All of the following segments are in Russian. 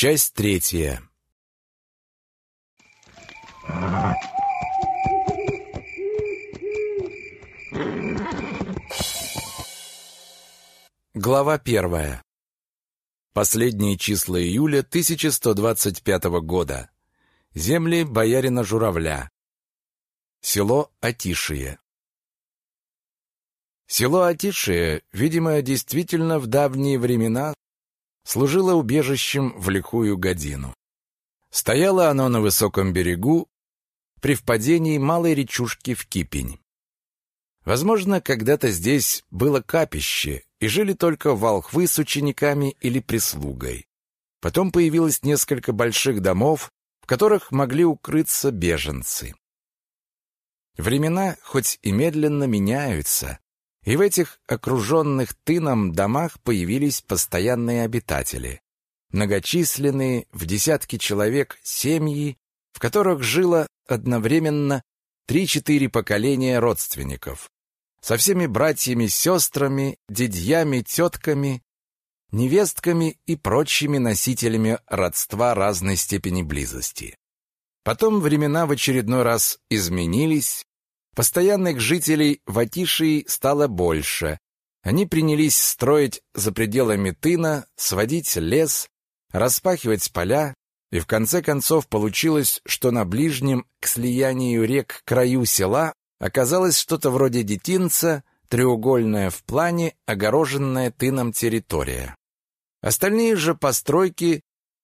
Часть третья. Глава первая. Последние числа июля 1125 года. Земли боярина Журавля. Село Атишие. Село Атишие, видимо, действительно в давние времена служило убежищем в лихую годину. Стояло оно на высоком берегу при впадении малой речушки в Кипень. Возможно, когда-то здесь было капище, и жили только волхвы с учениками или прислугой. Потом появилось несколько больших домов, в которых могли укрыться беженцы. Времена хоть и медленно меняются, и в этих окруженных тыном домах появились постоянные обитатели. Многочисленные, в десятки человек, семьи, в которых жило одновременно три-четыре поколения родственников. Со всеми братьями, сестрами, дядьями, тетками, невестками и прочими носителями родства разной степени близости. Потом времена в очередной раз изменились, Постоянных жителей в Атишии стало больше. Они принялись строить за пределами тына, сводить лес, распахивать поля, и в конце концов получилось, что на ближнем к слиянию рек краю села оказалось что-то вроде детинца, треугольная в плане, огороженная тыном территория. Остальные же постройки,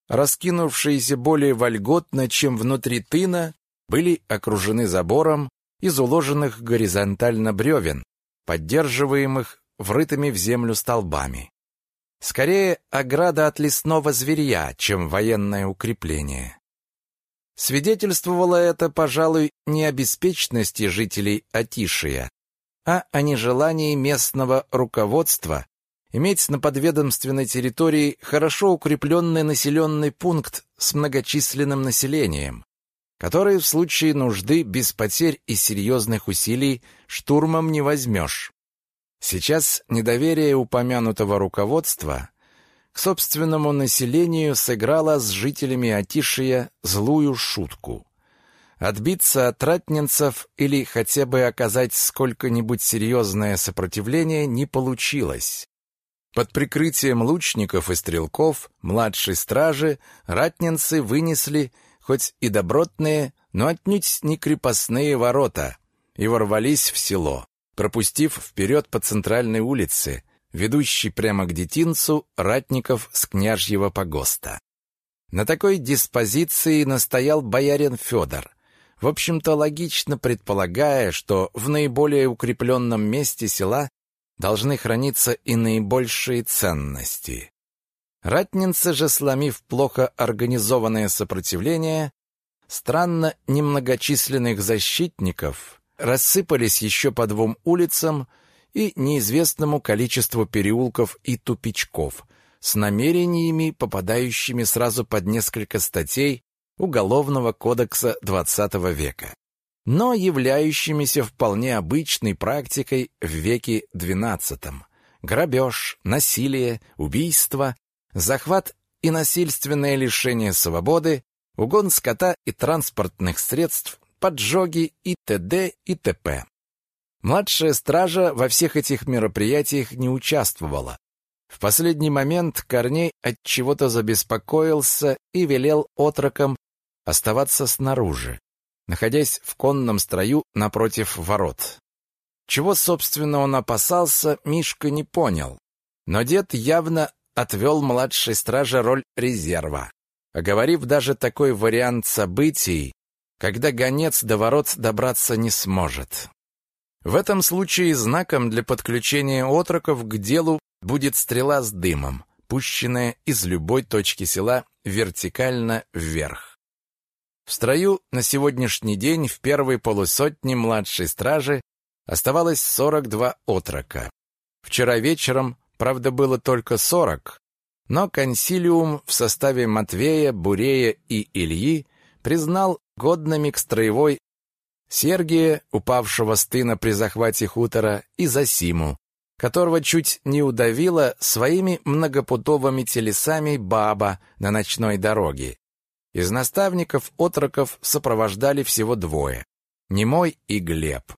раскинувшиеся более вольготно, чем внутри тына, были окружены забором, из уложенных горизонтально бревен, поддерживаемых врытыми в землю столбами. Скорее, ограда от лесного зверья, чем военное укрепление. Свидетельствовало это, пожалуй, не о беспечности жителей Атишия, а о нежелании местного руководства иметь на подведомственной территории хорошо укрепленный населенный пункт с многочисленным населением, которые в случае нужды без потерь и серьезных усилий штурмом не возьмешь. Сейчас недоверие упомянутого руководства к собственному населению сыграло с жителями Атишия злую шутку. Отбиться от ратнинцев или хотя бы оказать сколько-нибудь серьезное сопротивление не получилось. Под прикрытием лучников и стрелков младшей стражи ратнинцы вынесли хоть и добротные, но отнюдь не крепостные ворота, и ворвались в село, пропустив вперед по центральной улице, ведущей прямо к детинцу ратников с княжьего погоста. На такой диспозиции настоял боярин Федор, в общем-то логично предполагая, что в наиболее укрепленном месте села должны храниться и наибольшие ценности. Ратнинцы же, сломив плохо организованное сопротивление, странно немногочисленных защитников, рассыпались еще по двум улицам и неизвестному количеству переулков и тупичков с намерениями, попадающими сразу под несколько статей Уголовного кодекса XX века, но являющимися вполне обычной практикой в веке XII. Грабеж, насилие, убийство захват и насильственное лишение свободы, угон скота и транспортных средств, поджоги и т.д. и т.п. Младшая стража во всех этих мероприятиях не участвовала. В последний момент Корней от чего-то забеспокоился и велел отрокам оставаться снаружи, находясь в конном строю напротив ворот. Чего, собственно, он опасался, Мишка не понял. Но дед явно отвел младшей страже роль резерва, оговорив даже такой вариант событий, когда гонец до ворот добраться не сможет. В этом случае знаком для подключения отроков к делу будет стрела с дымом, пущенная из любой точки села вертикально вверх. В строю на сегодняшний день в первой полусотне младшей стражи оставалось 42 отрока. Вчера вечером Правда, было только сорок, но консилиум в составе Матвея, Бурея и Ильи признал годными к строевой Сергия, упавшего с тына при захвате хутора, и Засиму, которого чуть не удавила своими многопутовыми телесами баба на ночной дороге. Из наставников отроков сопровождали всего двое — Немой и Глеб.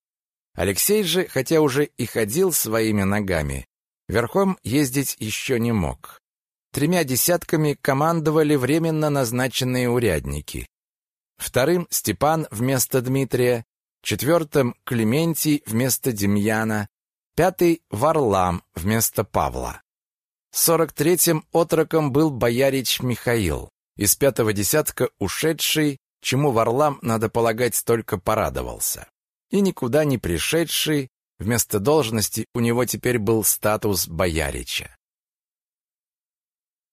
Алексей же, хотя уже и ходил своими ногами, верхом ездить еще не мог. Тремя десятками командовали временно назначенные урядники. Вторым — Степан вместо Дмитрия, четвертым — Клементий вместо Демьяна, пятый — Варлам вместо Павла. Сорок третьим отроком был боярич Михаил, из пятого десятка ушедший, чему Варлам, надо полагать, только порадовался. И никуда не пришедший, вместо должности у него теперь был статус боярича.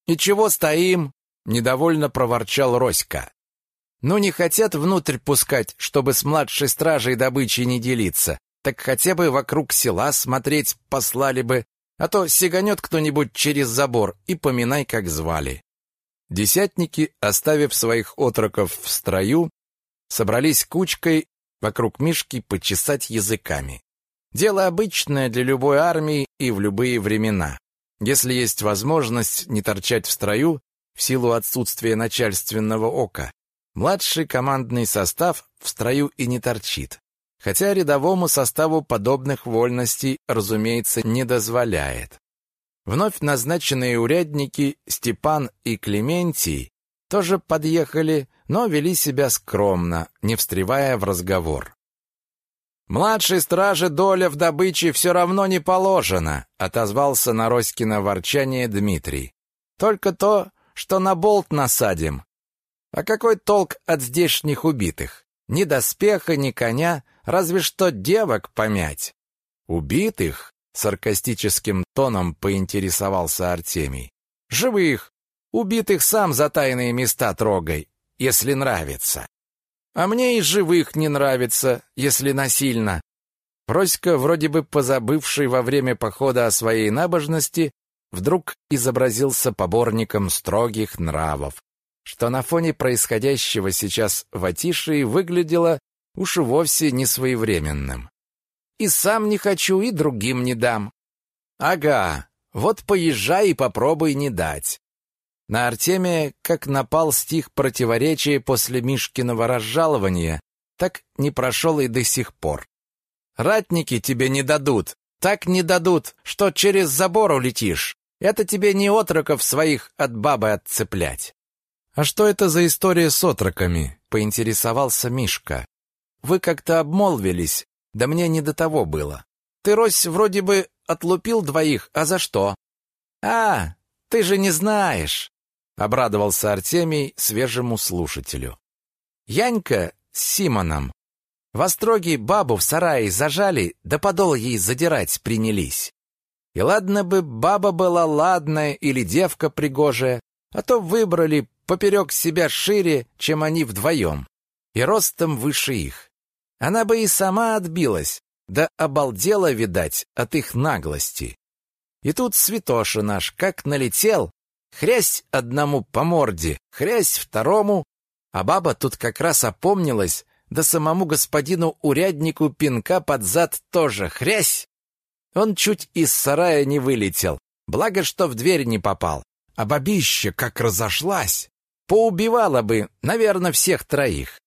«И чего стоим?» — недовольно проворчал Роська. «Ну, не хотят внутрь пускать, чтобы с младшей стражей добычей не делиться, так хотя бы вокруг села смотреть послали бы, а то сиганет кто-нибудь через забор и поминай, как звали». Десятники, оставив своих отроков в строю, собрались кучкой вокруг Мишки почесать языками. Дело обычное для любой армии и в любые времена. Если есть возможность не торчать в строю в силу отсутствия начальственного ока, младший командный состав в строю и не торчит. Хотя рядовому составу подобных вольностей, разумеется, не дозволяет. Вновь назначенные урядники Степан и Клементий тоже подъехали, но вели себя скромно, не встревая в разговор. «Младшей страже доля в добыче все равно не положена», отозвался на Роськино ворчание Дмитрий. «Только то, что на болт насадим. А какой толк от здешних убитых? Ни доспеха, ни коня, разве что девок помять». «Убитых?» — саркастическим тоном поинтересовался Артемий. «Живых. Убитых сам за тайные места трогай, если нравится». А мне и живых не нравится, если насильно. Проська, вроде бы позабывший во время похода о своей набожности, вдруг изобразился поборником строгих нравов, что на фоне происходящего сейчас в Атишии выглядело уж и вовсе не своевременным. «И сам не хочу, и другим не дам». «Ага, вот поезжай и попробуй не дать. На Артемия как напал стих противоречия после Мишкиного разжалования, так не прошел и до сих пор. «Ратники тебе не дадут, так не дадут, что через забор улетишь. Это тебе не отроков своих от бабы отцеплять». «А что это за история с отроками?» — поинтересовался Мишка. «Вы как-то обмолвились, да мне не до того было. Ты, Рось, вроде бы отлупил двоих, а за что?» «А, ты же не знаешь. Обрадовался Артемий свежему слушателю. Янька с Симоном в остроге бабу в сарае зажали, да подол ей задирать принялись. И ладно бы баба была ладная или девка пригожая, а то выбрали поперек себя шире, чем они вдвоем, и ростом выше их. Она бы и сама отбилась, да обалдела, видать, от их наглости. И тут святоша наш как налетел, Хрясь одному по морде, хрясь второму, а баба тут как раз опомнилась, да самому господину уряднику пинка под зад тоже хрясь. Он чуть из сарая не вылетел, благо что в дверь не попал. А бабища как разошлась, поубивала бы, наверное, всех троих.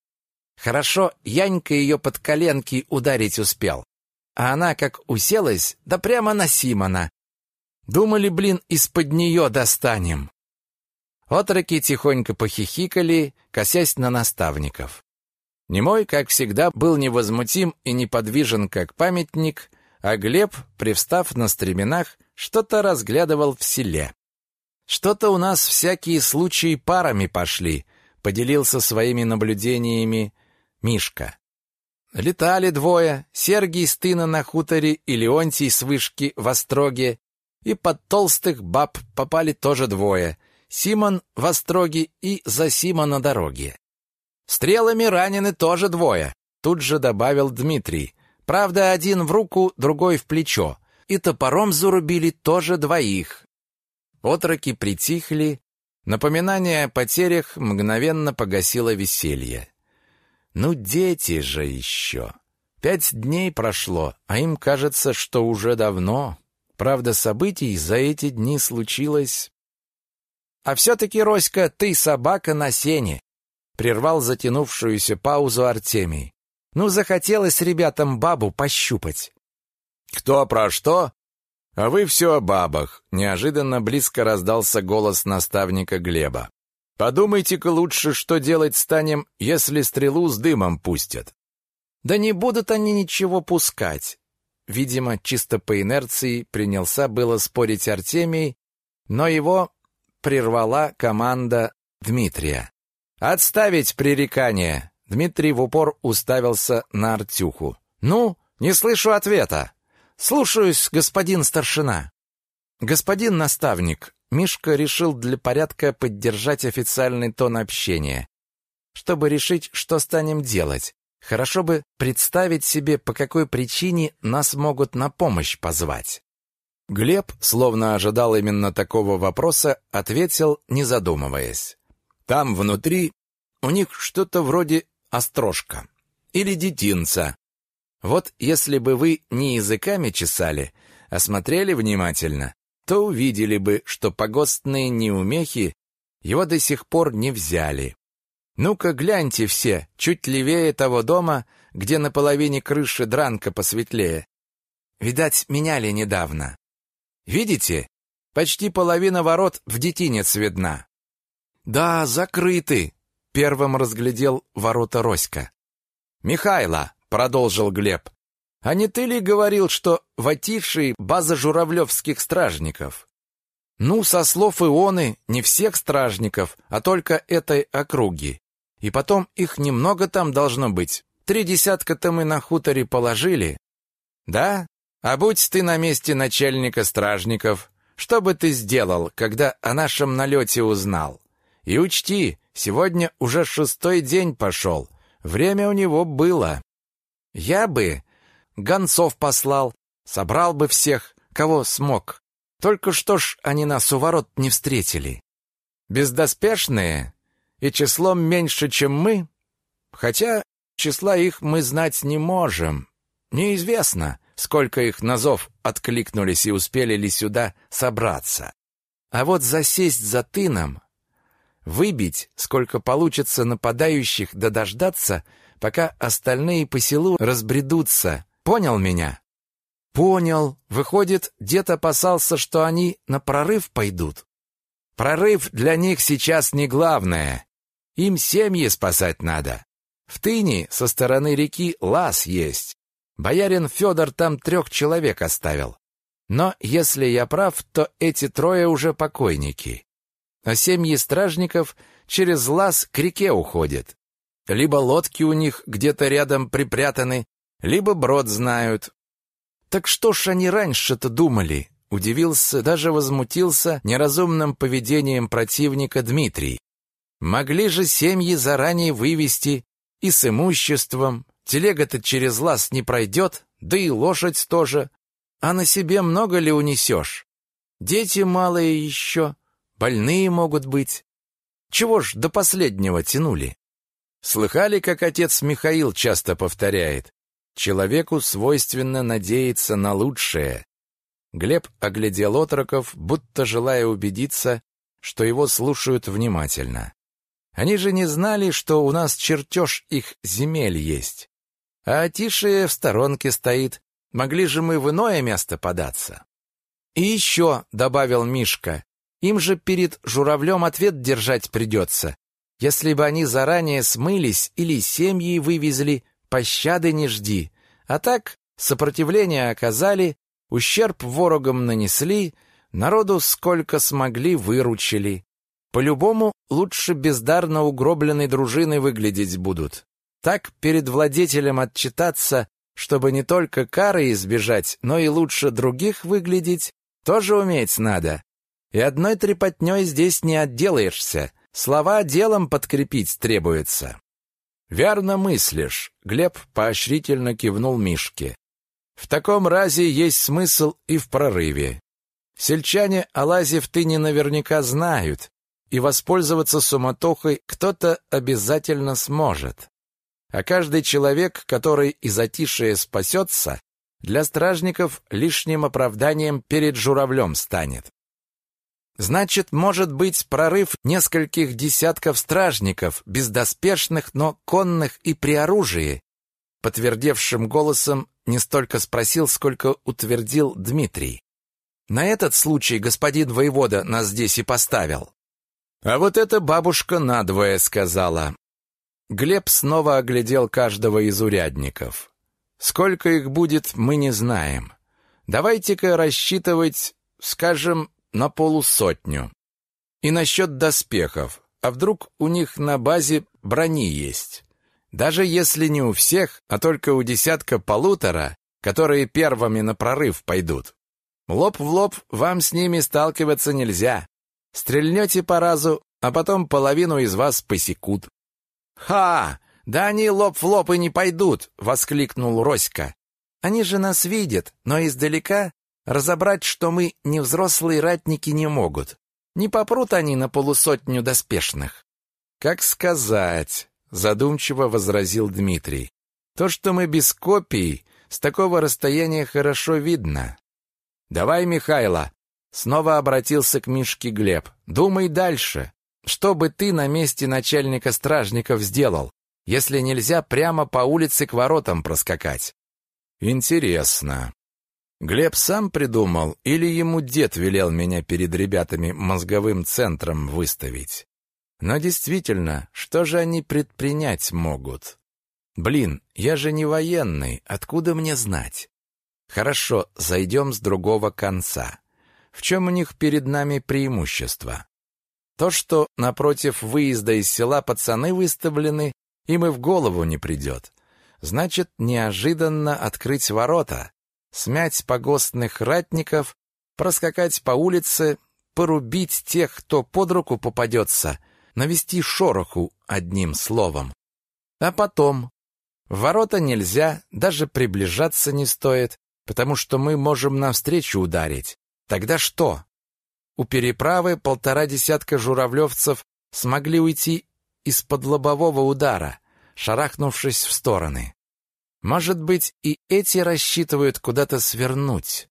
Хорошо, Янька ее под коленки ударить успел. А она как уселась, да прямо на Симона, Думали, блин, из-под нее достанем. Отроки тихонько похихикали, косясь на наставников. Немой, как всегда, был невозмутим и неподвижен, как памятник, а Глеб, привстав на стременах, что-то разглядывал в селе. «Что-то у нас всякие случаи парами пошли», — поделился своими наблюдениями Мишка. Летали двое, Сергий с тына на хуторе и Леонтий с вышки в Остроге, и под толстых баб попали тоже двое. Симон в Остроге и Засима на дороге. Стрелами ранены тоже двое, тут же добавил Дмитрий. Правда, один в руку, другой в плечо. И топором зарубили тоже двоих. Отроки притихли, напоминание о потерях мгновенно погасило веселье. Ну, дети же еще. Пять дней прошло, а им кажется, что уже давно. Правда, событий за эти дни случилось... «А все-таки, Роська, ты собака на сене!» Прервал затянувшуюся паузу Артемий. «Ну, захотелось ребятам бабу пощупать». «Кто про что?» «А вы все о бабах», — неожиданно близко раздался голос наставника Глеба. «Подумайте-ка лучше, что делать станем, если стрелу с дымом пустят». «Да не будут они ничего пускать. Видимо, чисто по инерции принялся было спорить Артемий, но его прервала команда Дмитрия. «Отставить пререкание!» Дмитрий в упор уставился на Артюху. «Ну, не слышу ответа!» «Слушаюсь, господин старшина!» «Господин наставник!» Мишка решил для порядка поддержать официальный тон общения, чтобы решить, что станем делать. Хорошо бы представить себе, по какой причине нас могут на помощь позвать. Глеб, словно ожидал именно такого вопроса, ответил, не задумываясь. Там внутри у них что-то вроде острожка или детинца. Вот если бы вы не языками чесали, а смотрели внимательно, то увидели бы, что погостные неумехи его до сих пор не взяли. Ну-ка гляньте все, чуть левее того дома, где на половине крыши дранка посветлее. Видать, меняли недавно. Видите? Почти половина ворот в детинец видна. Да, закрыты. Первым разглядел ворота Роська. Михайло, продолжил Глеб. А не ты ли говорил, что в Атиши база журавлевских стражников? Ну, со слов Ионы, не всех стражников, а только этой округи. И потом их немного там должно быть. Три десятка-то мы на хуторе положили. Да? А будь ты на месте начальника стражников, что бы ты сделал, когда о нашем налете узнал? И учти, сегодня уже шестой день пошел. Время у него было. Я бы гонцов послал, собрал бы всех, кого смог. Только что ж они нас у ворот не встретили. Бездоспешные и числом меньше, чем мы, хотя числа их мы знать не можем. Неизвестно, сколько их на зов откликнулись и успели ли сюда собраться. А вот засесть за тыном, выбить, сколько получится нападающих, да дождаться, пока остальные по селу разбредутся. Понял меня? Понял. Выходит, дед опасался, что они на прорыв пойдут. Прорыв для них сейчас не главное. Им семьи спасать надо. В Тыне со стороны реки лаз есть. Боярин Федор там трех человек оставил. Но если я прав, то эти трое уже покойники. А семьи стражников через лаз к реке уходят. Либо лодки у них где-то рядом припрятаны, либо брод знают. Так что ж они раньше-то думали? Удивился, даже возмутился неразумным поведением противника Дмитрий. Могли же семьи заранее вывести и с имуществом. Телега-то через лаз не пройдет, да и лошадь тоже. А на себе много ли унесешь? Дети малые еще, больные могут быть. Чего ж до последнего тянули? Слыхали, как отец Михаил часто повторяет? Человеку свойственно надеяться на лучшее. Глеб оглядел отроков, будто желая убедиться, что его слушают внимательно. Они же не знали, что у нас чертеж их земель есть. А Тише в сторонке стоит. Могли же мы в иное место податься. И еще, — добавил Мишка, — им же перед журавлем ответ держать придется. Если бы они заранее смылись или семьи вывезли, пощады не жди. А так сопротивление оказали, ущерб ворогам нанесли, народу сколько смогли выручили. По-любому лучше бездарно угробленной дружиной выглядеть будут. Так перед владетелем отчитаться, чтобы не только кары избежать, но и лучше других выглядеть, тоже уметь надо. И одной трепотней здесь не отделаешься. Слова делом подкрепить требуется. «Верно мыслишь», — Глеб поощрительно кивнул Мишке. «В таком разе есть смысл и в прорыве. Сельчане о лазе в тыне наверняка знают, и воспользоваться суматохой кто-то обязательно сможет. А каждый человек, который из затишия спасется, для стражников лишним оправданием перед журавлем станет. Значит, может быть прорыв нескольких десятков стражников, бездоспешных, но конных и при оружии, подтвердевшим голосом не столько спросил, сколько утвердил Дмитрий. На этот случай господин воевода нас здесь и поставил. А вот эта бабушка надвое сказала. Глеб снова оглядел каждого из урядников. Сколько их будет, мы не знаем. Давайте-ка рассчитывать, скажем, на полусотню. И насчет доспехов. А вдруг у них на базе брони есть? Даже если не у всех, а только у десятка-полутора, которые первыми на прорыв пойдут. Лоб в лоб вам с ними сталкиваться нельзя. Стрельнете по разу, а потом половину из вас посекут. «Ха! Да они лоб в лоб и не пойдут!» — воскликнул Роська. «Они же нас видят, но издалека разобрать, что мы не взрослые ратники, не могут. Не попрут они на полусотню доспешных». «Как сказать?» — задумчиво возразил Дмитрий. «То, что мы без копий, с такого расстояния хорошо видно. Давай, Михайло, снова обратился к Мишке Глеб. Думай дальше. Что бы ты на месте начальника стражников сделал, если нельзя прямо по улице к воротам проскакать? Интересно. Глеб сам придумал или ему дед велел меня перед ребятами мозговым центром выставить? Но действительно, что же они предпринять могут? Блин, я же не военный, откуда мне знать? Хорошо, зайдем с другого конца. В чем у них перед нами преимущество? То, что напротив выезда из села пацаны выставлены, им и в голову не придет. Значит, неожиданно открыть ворота, смять погостных ратников, проскакать по улице, порубить тех, кто под руку попадется, навести шороху одним словом. А потом? В ворота нельзя, даже приближаться не стоит, потому что мы можем навстречу ударить. Тогда что? У переправы полтора десятка журавлевцев смогли уйти из-под лобового удара, шарахнувшись в стороны. Может быть, и эти рассчитывают куда-то свернуть.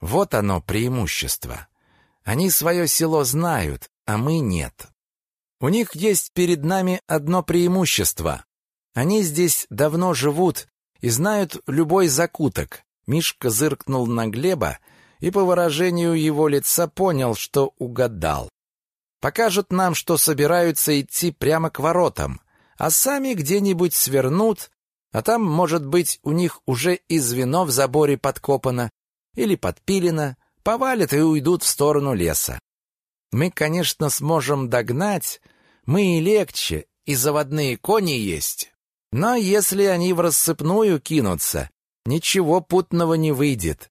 Вот оно преимущество. Они свое село знают, а мы нет. У них есть перед нами одно преимущество. Они здесь давно живут и знают любой закуток, Мишка зыркнул на Глеба и по выражению его лица понял, что угадал. Покажут нам, что собираются идти прямо к воротам, а сами где-нибудь свернут, а там, может быть, у них уже и звено в заборе подкопано или подпилено, повалят и уйдут в сторону леса. Мы, конечно, сможем догнать, мы и легче, и заводные кони есть. Но если они в рассыпную кинутся, ничего путного не выйдет.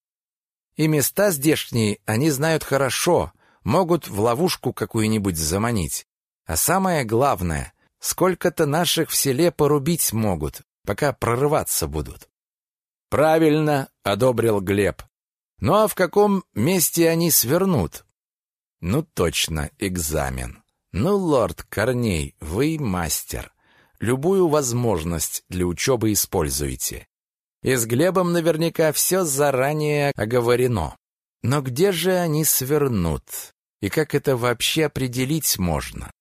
И места здешние они знают хорошо, могут в ловушку какую-нибудь заманить. А самое главное, сколько-то наших в селе порубить могут, пока прорываться будут. Правильно, одобрил Глеб. Ну а в каком месте они свернут? Ну точно, экзамен. Ну, лорд Корней, вы мастер. Любую возможность для учебы используйте. И с Глебом наверняка все заранее оговорено. Но где же они свернут? И как это вообще определить можно?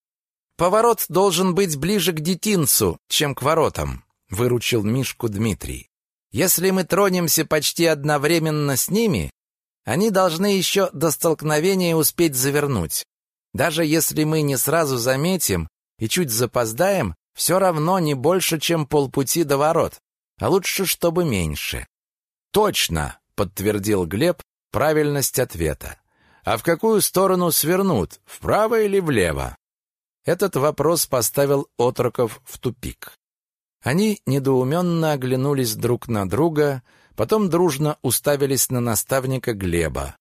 Поворот должен быть ближе к детинцу, чем к воротам, выручил Мишку Дмитрий. Если мы тронемся почти одновременно с ними, они должны еще до столкновения успеть завернуть. Даже если мы не сразу заметим и чуть запоздаем, все равно не больше, чем полпути до ворот а лучше, чтобы меньше. Точно, подтвердил Глеб правильность ответа. А в какую сторону свернут, вправо или влево? Этот вопрос поставил отроков в тупик. Они недоуменно оглянулись друг на друга, потом дружно уставились на наставника Глеба.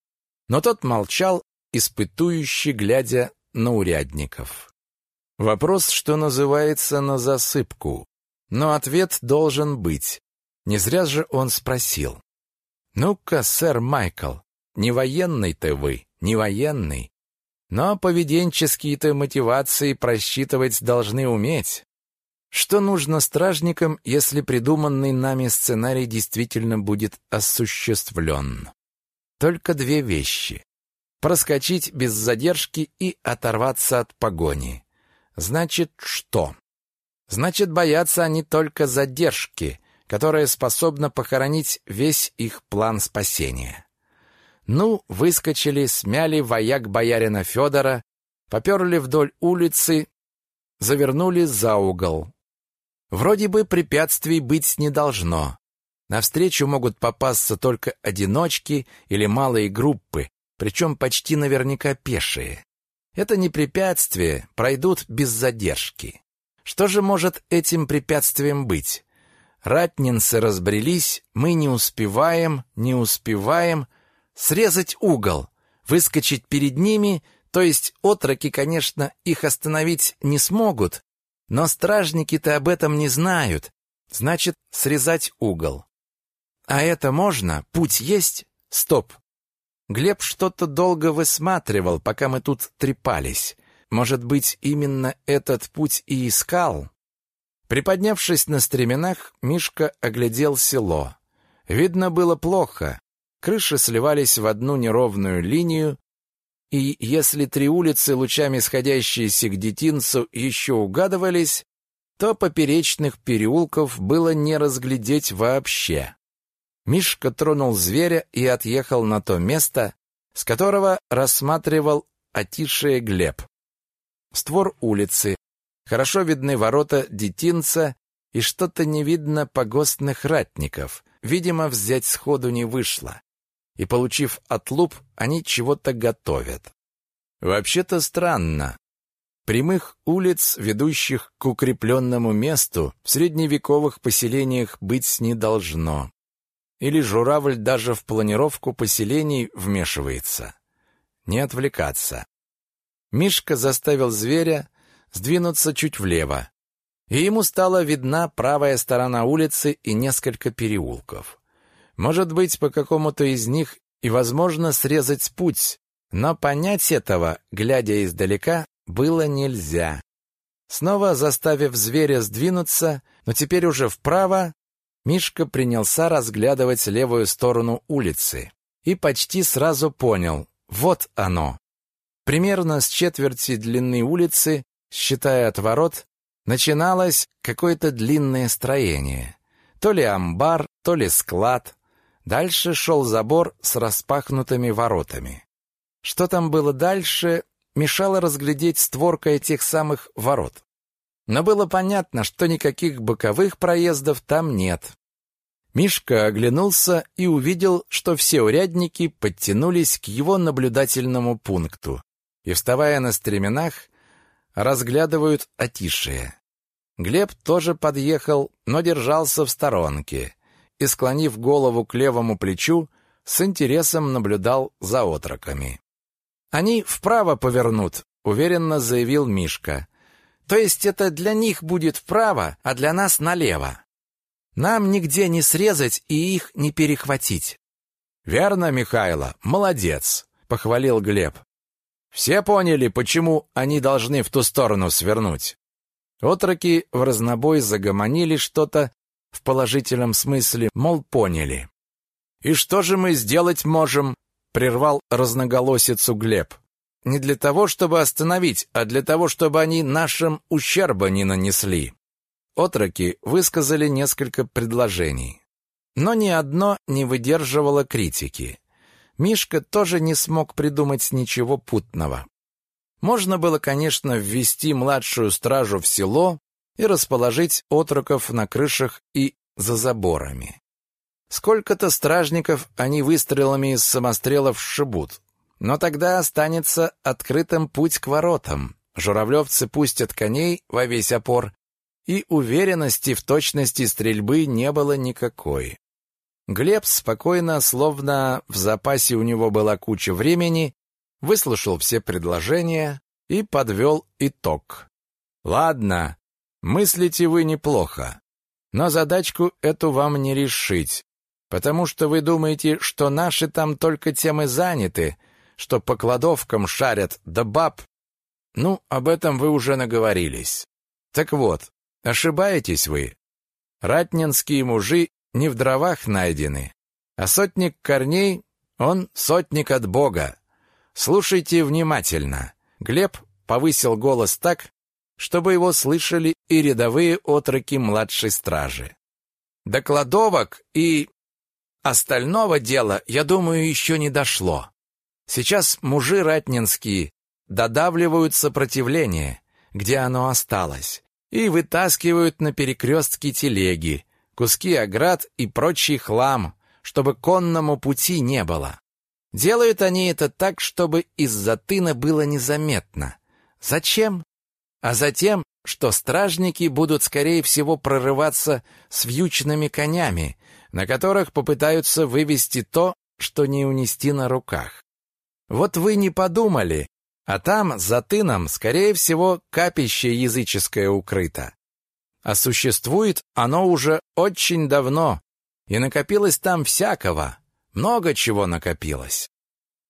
Но тот молчал, испытующий, глядя на урядников. Вопрос, что называется, на засыпку. Но ответ должен быть. Не зря же он спросил. «Ну-ка, сэр Майкл, не военный-то вы, не военный. Но поведенческие-то мотивации просчитывать должны уметь. Что нужно стражникам, если придуманный нами сценарий действительно будет осуществлен? Только две вещи. Проскочить без задержки и оторваться от погони. Значит, что? Значит, боятся они только задержки, которая способна похоронить весь их план спасения. Ну, выскочили, смяли вояк боярина Федора, поперли вдоль улицы, завернули за угол. Вроде бы препятствий быть не должно. Навстречу могут попасться только одиночки или малые группы, причем почти наверняка пешие. Это не препятствие, пройдут без задержки. Что же может этим препятствием быть? Ратнинцы разбрелись, мы не успеваем, не успеваем срезать угол, выскочить перед ними, то есть отроки, конечно, их остановить не смогут, но стражники-то об этом не знают. Значит, срезать угол. А это можно? Путь есть? Стоп. Глеб что-то долго высматривал, пока мы тут трепались. Может быть, именно этот путь и искал? Приподнявшись на стременах, Мишка оглядел село. Видно было плохо. Крыши сливались в одну неровную линию, и если три улицы, лучами сходящиеся к детинцу, еще угадывались, то поперечных переулков было не разглядеть вообще. Мишка тронул зверя и отъехал на то место, с которого рассматривал отишее Глеб. Створ улицы, хорошо видны ворота детинца и что-то не видно погостных ратников. Видимо, взять сходу не вышло. И, получив отлуп, они чего-то готовят. Вообще-то странно. Прямых улиц, ведущих к укрепленному месту, в средневековых поселениях быть не должно. Или журавль даже в планировку поселений вмешивается. Не отвлекаться. Мишка заставил зверя сдвинуться чуть влево, и ему стала видна правая сторона улицы и несколько переулков. Может быть, по какому-то из них и возможно срезать путь, но понять этого, глядя издалека, было нельзя. Снова заставив зверя сдвинуться, но теперь уже вправо, Мишка принялся разглядывать левую сторону улицы и почти сразу понял – вот оно. Примерно с четверти длины улицы, считая от ворот, начиналось какое-то длинное строение. То ли амбар, то ли склад. Дальше шел забор с распахнутыми воротами. Что там было дальше, мешало разглядеть створка этих самых ворот. Но было понятно, что никаких боковых проездов там нет. Мишка оглянулся и увидел, что все урядники подтянулись к его наблюдательному пункту и, вставая на стременах, разглядывают отишие. Глеб тоже подъехал, но держался в сторонке и, склонив голову к левому плечу, с интересом наблюдал за отроками. «Они вправо повернут», — уверенно заявил Мишка. «То есть это для них будет вправо, а для нас налево. Нам нигде не срезать и их не перехватить». «Верно, Михайло, молодец», — похвалил Глеб. «Все поняли, почему они должны в ту сторону свернуть?» Отроки в разнобой загомонили что-то в положительном смысле, мол, поняли. «И что же мы сделать можем?» прервал разноголосицу Глеб. Не для того, чтобы остановить, а для того, чтобы они нашим ущерба не нанесли. Отроки высказали несколько предложений. Но ни одно не выдерживало критики. Мишка тоже не смог придумать ничего путного. Можно было, конечно, ввести младшую стражу в село и расположить отроков на крышах и за заборами. Сколько-то стражников они выстрелами из самострелов сшибут. Но тогда останется открытым путь к воротам. Журавлевцы пустят коней во весь опор, и уверенности в точности стрельбы не было никакой. Глеб спокойно, словно в запасе у него была куча времени, выслушал все предложения и подвел итог. «Ладно, мыслите вы неплохо, но задачку эту вам не решить. Потому что вы думаете, что наши там только тем и заняты, что по кладовкам шарят да баб. Ну, об этом вы уже наговорились. Так вот, Ошибаетесь вы. Ратнинские мужи не в дровах найдены, а сотник Корней, он сотник от Бога. Слушайте внимательно. Глеб повысил голос так, чтобы его слышали и рядовые отроки младшей стражи. До кладовок и остального дела, я думаю, еще не дошло. Сейчас мужи ратнинские додавливают сопротивление, где оно осталось, и вытаскивают на перекрестки телеги, куски оград и прочий хлам, чтобы конному пути не было. Делают они это так, чтобы из-за тына было незаметно. Зачем? А затем, что стражники будут, скорее всего, прорываться с вьючными конями, на которых попытаются вывести то, что не унести на руках. Вот вы не подумали, а там, за тыном, скорее всего, капище языческое укрыто. А существует оно уже очень давно, и накопилось там всякого, много чего накопилось.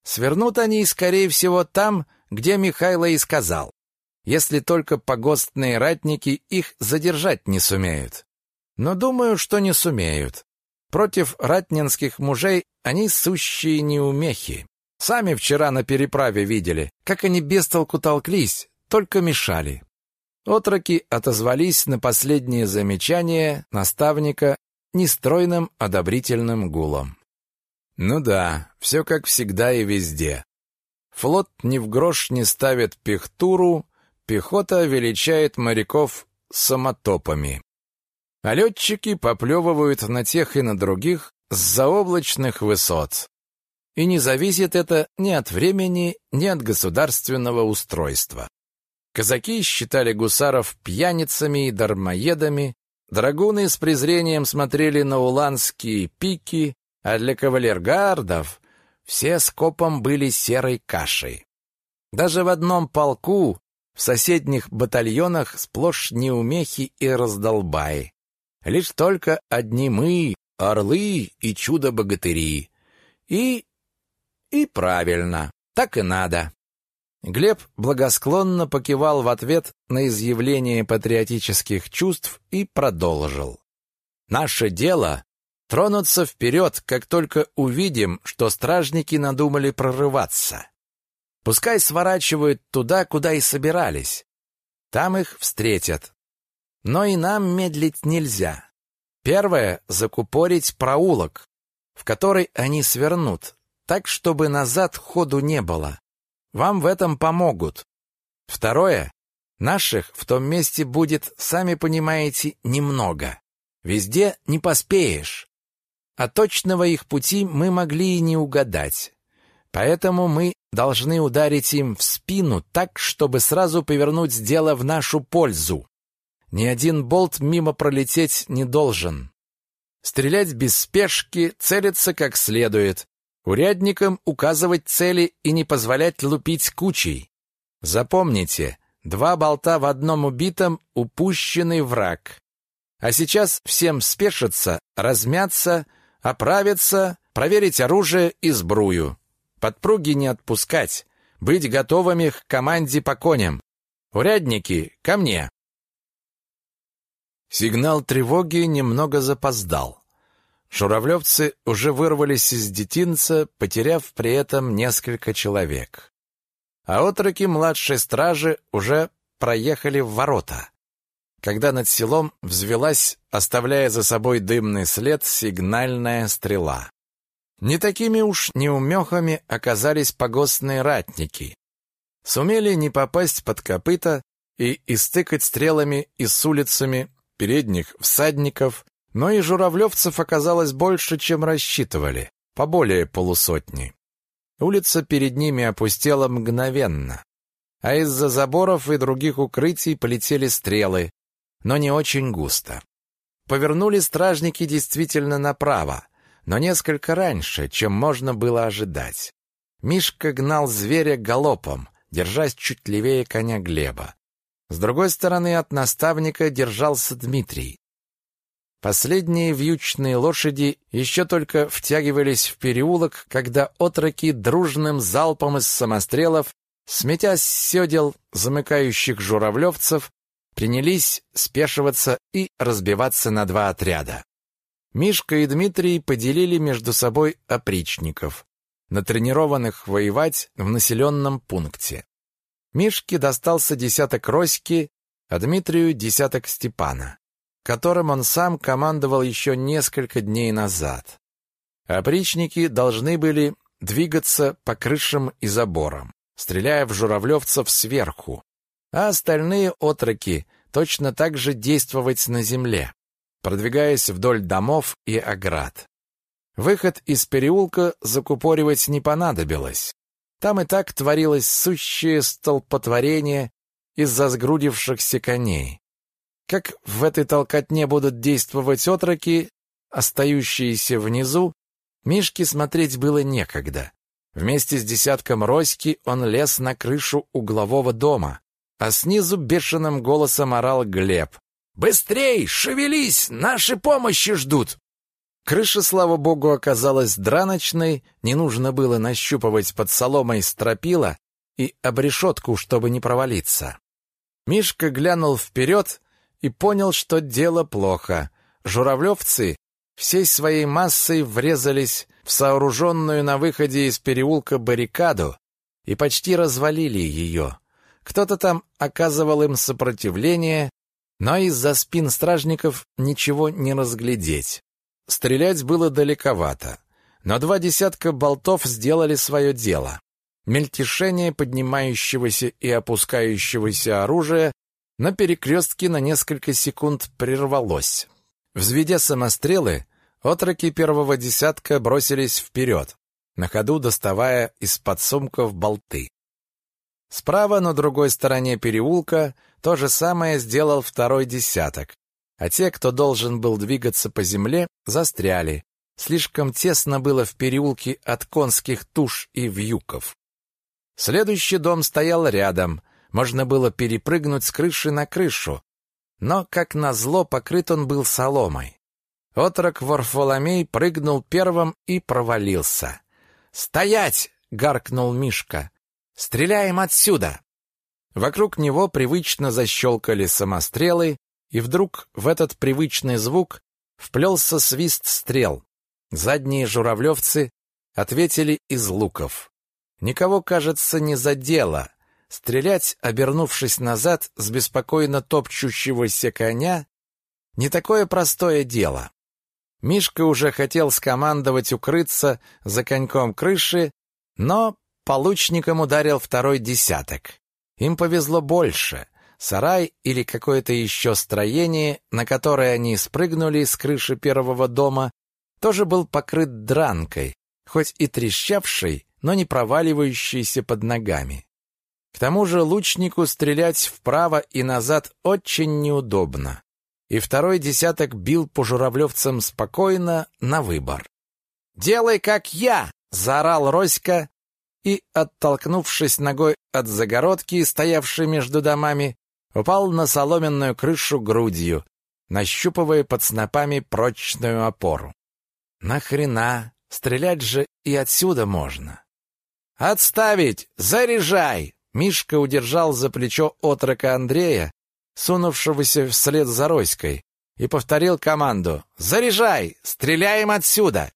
Свернут они, скорее всего, там, где Михайло и сказал, если только погостные ратники их задержать не сумеют. Но думаю, что не сумеют. Против ратнинских мужей они сущие неумехи. Сами вчера на переправе видели, как они без толку толклись, только мешали. Отроки отозвались на последнее замечание наставника нестройным одобрительным гулом. Ну да, все как всегда и везде. Флот ни в грош не ставит пехтуру, пехота величает моряков самотопами. А летчики поплевывают на тех и на других с заоблачных высот. И не зависит это ни от времени, ни от государственного устройства. Казаки считали гусаров пьяницами и дармоедами, драгуны с презрением смотрели на уланские пики, а для кавалергардов все скопом были серой кашей. Даже в одном полку, в соседних батальонах сплошь неумехи и раздолбаи. Лишь только одни мы, орлы и чудо-богатыри. И и правильно, так и надо. Глеб благосклонно покивал в ответ на изъявление патриотических чувств и продолжил. Наше дело тронуться вперед, как только увидим, что стражники надумали прорываться. Пускай сворачивают туда, куда и собирались. Там их встретят. Но и нам медлить нельзя. Первое — закупорить проулок, в который они свернут, так, чтобы назад ходу не было. Вам в этом помогут. Второе. Наших в том месте будет, сами понимаете, немного. Везде не поспеешь. А точного их пути мы могли и не угадать. Поэтому мы должны ударить им в спину так, чтобы сразу повернуть дело в нашу пользу. Ни один болт мимо пролететь не должен. Стрелять без спешки, целиться как следует, Урядникам указывать цели и не позволять лупить кучей. Запомните, два болта в одном убитом — упущенный враг. А сейчас всем спешиться, размяться, оправиться, проверить оружие и сбрую. Подпруги не отпускать, быть готовыми к команде по коням. Урядники, ко мне. Сигнал тревоги немного запоздал. Журавлевцы уже вырвались из детинца, потеряв при этом несколько человек. А отроки младшей стражи уже проехали в ворота, когда над селом взвелась, оставляя за собой дымный след, сигнальная стрела. Не такими уж неумехами оказались погостные ратники. Сумели не попасть под копыта и истыкать стрелами и с улицами передних всадников, но и журавлевцев оказалось больше, чем рассчитывали, по более полусотни. Улица перед ними опустела мгновенно, а из-за заборов и других укрытий полетели стрелы, но не очень густо. Повернули стражники действительно направо, но несколько раньше, чем можно было ожидать. Мишка гнал зверя галопом, держась чуть левее коня Глеба. С другой стороны от наставника держался Дмитрий. Последние вьючные лошади еще только втягивались в переулок, когда отроки дружным залпом из самострелов, сметя с седел замыкающих журавлевцев, принялись спешиваться и разбиваться на два отряда. Мишка и Дмитрий поделили между собой опричников, натренированных воевать в населенном пункте. Мишке достался десяток Роськи, а Дмитрию десяток Степана, которым он сам командовал еще несколько дней назад. Опричники должны были двигаться по крышам и заборам, стреляя в журавлевцев сверху, а остальные отроки точно так же действовать на земле, продвигаясь вдоль домов и оград. Выход из переулка закупоривать не понадобилось. Там и так творилось сущее столпотворение из-за сгрудившихся коней. Как в этой толкотне будут действовать отроки, остающиеся внизу, Мишке смотреть было некогда. Вместе с десятком Роськи он лез на крышу углового дома, а снизу бешеным голосом орал Глеб. «Быстрей! Шевелись! Наши помощи ждут!» Крыша, слава богу, оказалась драночной, не нужно было нащупывать под соломой стропила и обрешетку, чтобы не провалиться. Мишка глянул вперед и понял, что дело плохо. Журавлевцы всей своей массой врезались в сооруженную на выходе из переулка баррикаду и почти развалили ее. Кто-то там оказывал им сопротивление, но из-за спин стражников ничего не разглядеть. Стрелять было далековато, но два десятка болтов сделали свое дело. Мельтешение поднимающегося и опускающегося оружия на перекрестке на несколько секунд прервалось. Взведя самострелы, отроки первого десятка бросились вперед, на ходу доставая из-под сумков болты. Справа, на другой стороне переулка, то же самое сделал второй десяток, а те, кто должен был двигаться по земле, застряли. Слишком тесно было в переулке от конских туш и вьюков. Следующий дом стоял рядом, можно было перепрыгнуть с крыши на крышу, но, как назло, покрыт он был соломой. Отрок Варфоломей прыгнул первым и провалился. «Стоять!» — гаркнул Мишка. «Стреляем отсюда!» Вокруг него привычно защелкали самострелы, и вдруг в этот привычный звук вплелся свист стрел. Задние журавлевцы ответили из луков. Никого, кажется, не задело. Стрелять, обернувшись назад с беспокойно топчущегося коня, не такое простое дело. Мишка уже хотел скомандовать укрыться за коньком крыши, но получником ударил второй десяток. Им повезло больше. Сарай или какое-то еще строение, на которое они спрыгнули с крыши первого дома, тоже был покрыт дранкой, хоть и трещавшей, но не проваливающейся под ногами. К тому же лучнику стрелять вправо и назад очень неудобно. И второй десяток бил по журавлевцам спокойно на выбор. «Делай, как я!» — заорал Роська, и, оттолкнувшись ногой от загородки, стоявшей между домами, упал на соломенную крышу грудью, нащупывая под снопами прочную опору. «Нахрена? Стрелять же и отсюда можно!» «Отставить! Заряжай!» Мишка удержал за плечо отрока Андрея, сунувшегося вслед за Роськой, и повторил команду «Заряжай! Стреляем отсюда!»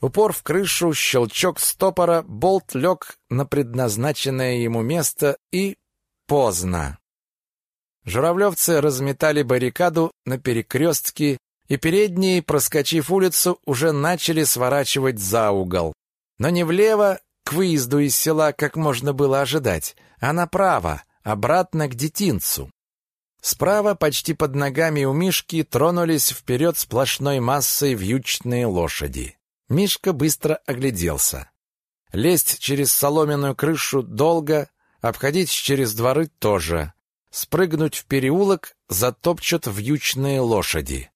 Упор в крышу, щелчок стопора, болт лег на предназначенное ему место и поздно. Журавлевцы разметали баррикаду на перекрестке, и передние, проскочив улицу, уже начали сворачивать за угол. Но не влево, к выезду из села, как можно было ожидать, а направо, обратно к детинцу. Справа, почти под ногами у Мишки, тронулись вперед сплошной массой вьючные лошади. Мишка быстро огляделся. Лезть через соломенную крышу долго, обходить через дворы тоже. Спрыгнуть в переулок затопчут вьючные лошади.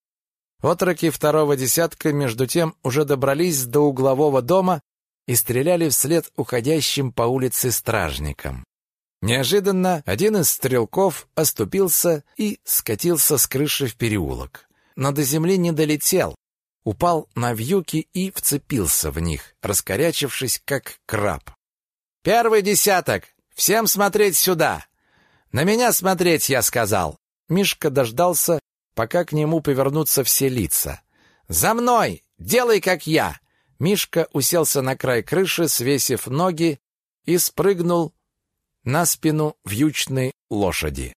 Отроки второго десятка, между тем, уже добрались до углового дома и стреляли вслед уходящим по улице стражникам. Неожиданно один из стрелков оступился и скатился с крыши в переулок. Но до земли не долетел, упал на вьюки и вцепился в них, раскорячившись, как краб. «Первый десяток! Всем смотреть сюда! На меня смотреть, я сказал! Мишка дождался, пока к нему повернутся все лица. «За мной! Делай, как я!» Мишка уселся на край крыши, свесив ноги, и спрыгнул на спину вьючной лошади.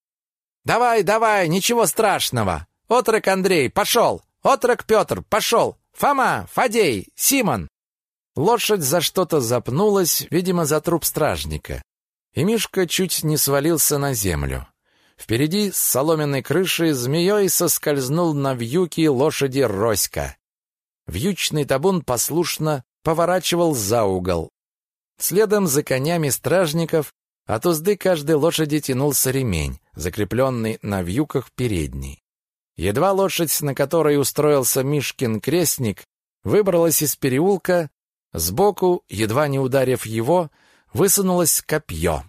«Давай, давай, ничего страшного! Отрок Андрей, пошел! Отрок Петр, пошел! Фома, Фадей, Симон!» Лошадь за что-то запнулась, видимо, за труп стражника. И Мишка чуть не свалился на землю. Впереди с соломенной крыши змеей соскользнул на вьюки лошади Роська. Вьючный табун послушно поворачивал за угол. Следом за конями стражников от узды каждой лошади тянулся ремень, закрепленный на вьюках передней. Едва лошадь, на которой устроился Мишкин крестник, выбралась из переулка, сбоку, едва не ударив его, высунулось копье.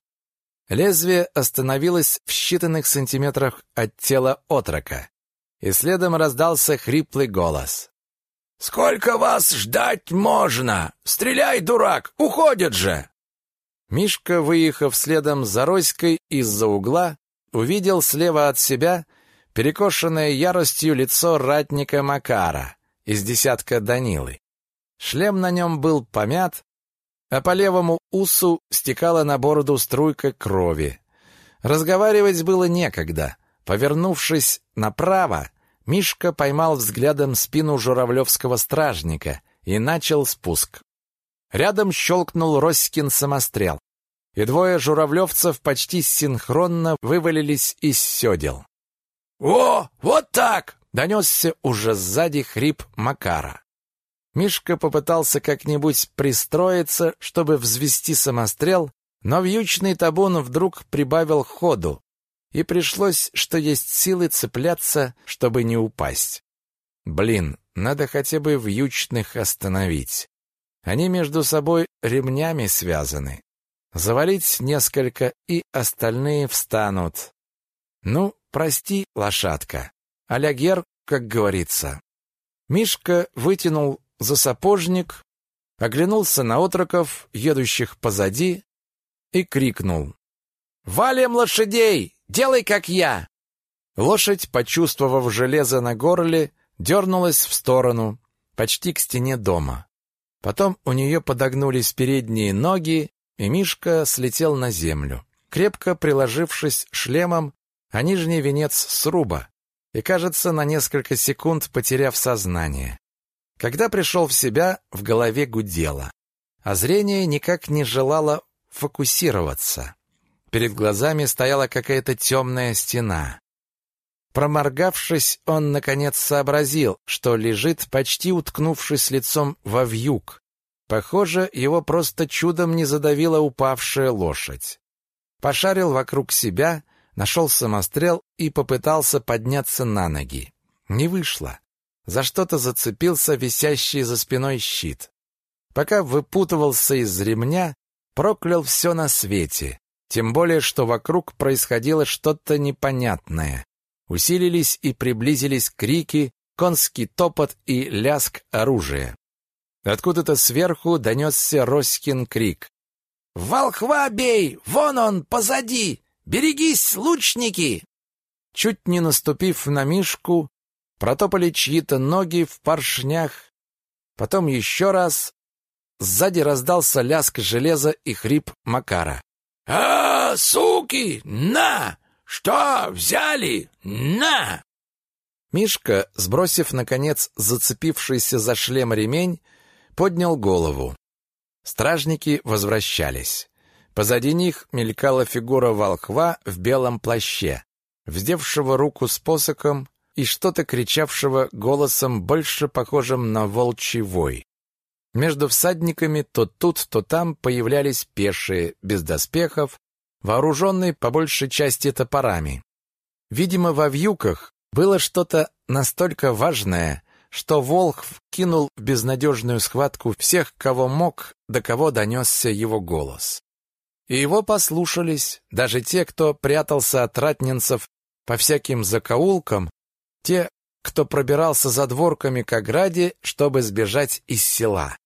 Лезвие остановилось в считанных сантиметрах от тела отрока, и следом раздался хриплый голос. «Сколько вас ждать можно? Стреляй, дурак! Уходят же!» Мишка, выехав следом за Роськой из-за угла, увидел слева от себя перекошенное яростью лицо ратника Макара из десятка Данилы. Шлем на нем был помят, а по левому усу стекала на бороду струйка крови. Разговаривать было некогда. Повернувшись направо, Мишка поймал взглядом спину журавлевского стражника и начал спуск. Рядом щелкнул Роськин самострел, и двое журавлевцев почти синхронно вывалились из седел. «О, вот так!» — донесся уже сзади хрип Макара. Мишка попытался как-нибудь пристроиться, чтобы взвести самострел, но вьючный табун вдруг прибавил ходу, и пришлось, что есть силы, цепляться, чтобы не упасть. Блин, надо хотя бы вьючных остановить. Они между собой ремнями связаны. Завалить несколько, и остальные встанут. Ну, прости, лошадка. Алягер, как говорится. Мишка вытянул за сапожник, оглянулся на отроков, едущих позади, и крикнул. «Валим лошадей! Делай, как я!» Лошадь, почувствовав железо на горле, дернулась в сторону, почти к стене дома. Потом у нее подогнулись передние ноги, и Мишка слетел на землю, крепко приложившись шлемом а нижний венец сруба, и, кажется, на несколько секунд потеряв сознание. Когда пришел в себя, в голове гудело, а зрение никак не желало фокусироваться. Перед глазами стояла какая-то темная стена. Проморгавшись, он, наконец, сообразил, что лежит, почти уткнувшись лицом во вьюг. Похоже, его просто чудом не задавила упавшая лошадь. Пошарил вокруг себя, нашел самострел и попытался подняться на ноги. Не вышло. За что-то зацепился висящий за спиной щит. Пока выпутывался из ремня, проклял все на свете. Тем более, что вокруг происходило что-то непонятное. Усилились и приблизились крики, конский топот и лязг оружия. Откуда-то сверху донесся Роськин крик. «Волхва бей! Вон он, позади! Берегись, лучники!» Чуть не наступив на Мишку, протопали чьи-то ноги в поршнях. Потом еще раз. Сзади раздался лязг железа и хрип Макара. «А, суки! На! Что, взяли? На!» Мишка, сбросив, наконец, зацепившийся за шлем ремень, поднял голову. Стражники возвращались. Позади них мелькала фигура волхва в белом плаще, вздевшего руку с посохом и что-то кричавшего голосом, больше похожим на волчий вой. Между всадниками то тут, то там появлялись пешие, без доспехов, вооруженные по большей части топорами. Видимо, во вьюках было что-то настолько важное, что Волхв кинул в безнадежную схватку всех, кого мог, до кого донесся его голос. И его послушались даже те, кто прятался от ратнинцев по всяким закоулкам, те, кто пробирался за дворками к ограде, чтобы сбежать из села.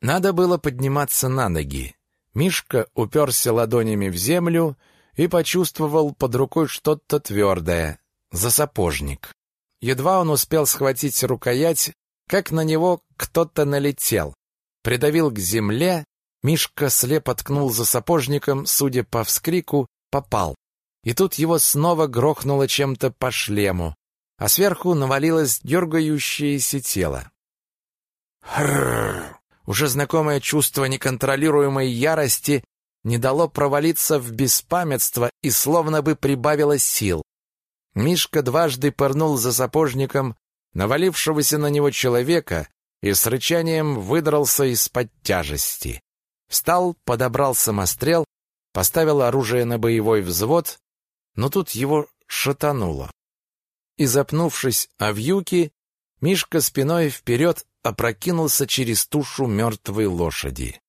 Надо было подниматься на ноги. Мишка уперся ладонями в землю и почувствовал под рукой что-то твердое. за сапожник. Едва он успел схватить рукоять, как на него кто-то налетел. Придавил к земле, Мишка слепо ткнул за сапожником, судя по вскрику, попал. И тут его снова грохнуло чем-то по шлему, а сверху навалилось дергающееся тело. Хрррр! Уже знакомое чувство неконтролируемой ярости не дало провалиться в беспамятство и словно бы прибавило сил. Мишка дважды пырнул за сапожником навалившегося на него человека и с рычанием выдрался из-под тяжести. Встал, подобрал самострел, поставил оружие на боевой взвод, но тут его шатануло. И запнувшись о вьюки, Мишка спиной вперед опрокинулся через тушу мертвой лошади.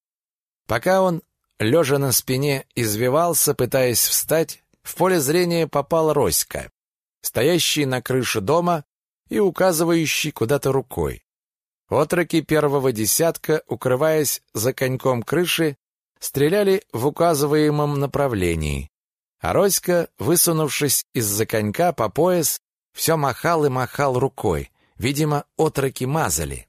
Пока он, лежа на спине, извивался, пытаясь встать, в поле зрения попал Роська, стоящий на крыше дома и указывающий куда-то рукой. Отроки первого десятка, укрываясь за коньком крыши, стреляли в указываемом направлении. А Роська, высунувшись из-за конька по пояс, все махал и махал рукой. Видимо, отроки мазали.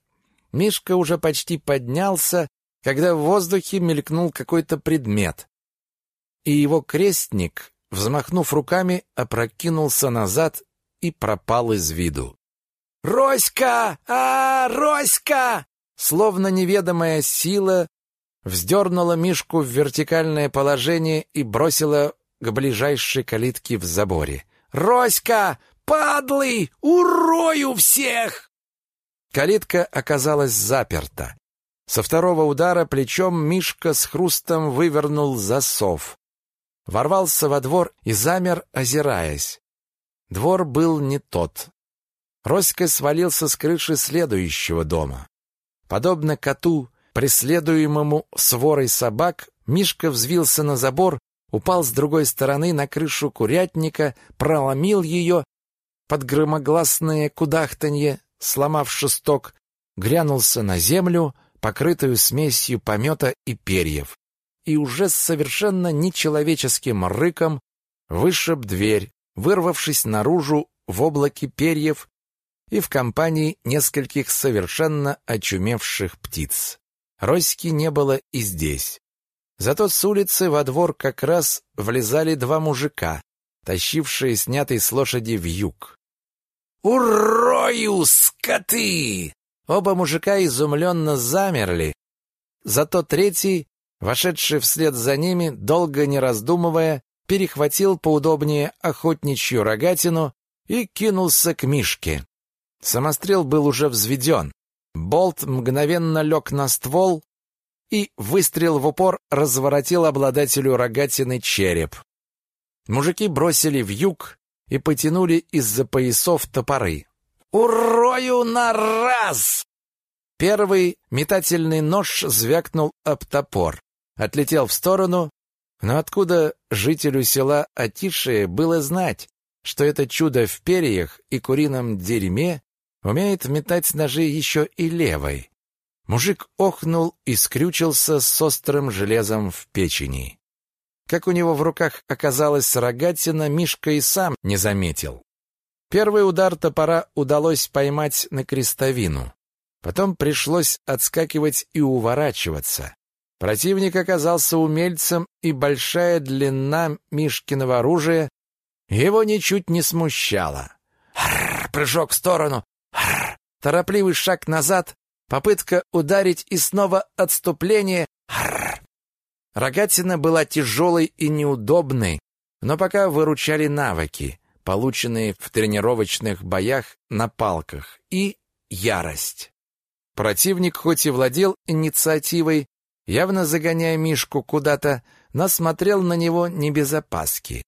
Мишка уже почти поднялся, когда в воздухе мелькнул какой-то предмет. И его крестник, взмахнув руками, опрокинулся назад и пропал из виду. «Роська! а, Роська!» Словно неведомая сила вздернула Мишку в вертикальное положение и бросила к ближайшей калитке в заборе. «Роська! Падлы! Урою всех!» Калитка оказалась заперта. Со второго удара плечом Мишка с хрустом вывернул засов. Ворвался во двор и замер, озираясь. Двор был не тот. Роська свалился с крыши следующего дома. Подобно коту, преследуемому сворой собак, Мишка взвился на забор, упал с другой стороны на крышу курятника, проломил ее под громогласное кудахтанье, сломав шесток, грянулся на землю, покрытую смесью помета и перьев, и уже с совершенно нечеловеческим рыком вышиб дверь, вырвавшись наружу в облаке перьев и в компании нескольких совершенно очумевших птиц. Роськи не было и здесь. Зато с улицы во двор как раз влезали два мужика, тащившие снятый с лошади в юг. «Урою, скоты!» Оба мужика изумленно замерли. Зато третий, вошедший вслед за ними, долго не раздумывая, перехватил поудобнее охотничью рогатину и кинулся к Мишке. Самострел был уже взведен. Болт мгновенно лег на ствол, и выстрел в упор разворотил обладателю рогатины череп. Мужики бросили в юг и потянули из-за поясов топоры. «Урою на раз!» Первый метательный нож звякнул об топор, отлетел в сторону, но откуда жителю села Атишие было знать, что это чудо в перьях и курином дерьме умеет метать ножи еще и левой. Мужик охнул и скрючился с острым железом в печени. Как у него в руках оказалась рогатина, Мишка и сам не заметил. Первый удар топора удалось поймать на крестовину. Потом пришлось отскакивать и уворачиваться. Противник оказался умельцем, и большая длина Мишкиного оружия его ничуть не смущала. Прыжок в сторону, Торопливый шаг назад, попытка ударить и снова отступление. Рогатина была тяжелой и неудобной, но пока выручали навыки, полученные в тренировочных боях на палках, и ярость. Противник хоть и владел инициативой, явно загоняя Мишку куда-то, но смотрел на него не без опаски.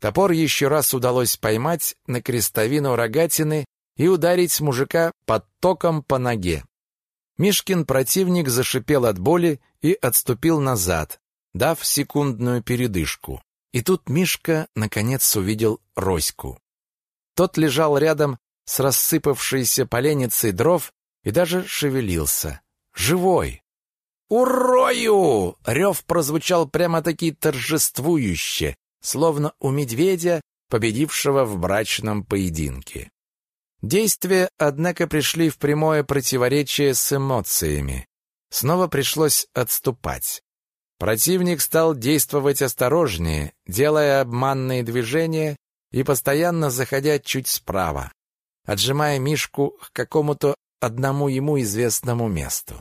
Топор еще раз удалось поймать на крестовину рогатины и ударить мужика под током по ноге. Мишкин противник зашипел от боли и отступил назад, дав секундную передышку. И тут Мишка наконец увидел Роську. Тот лежал рядом с рассыпавшейся поленницей дров и даже шевелился. Живой! «Урою!» — рев прозвучал прямо-таки торжествующе, словно у медведя победившего в брачном поединке. Действия, однако, пришли в прямое противоречие с эмоциями. Снова пришлось отступать. Противник стал действовать осторожнее, делая обманные движения и постоянно заходя чуть справа, отжимая Мишку к какому-то одному ему известному месту.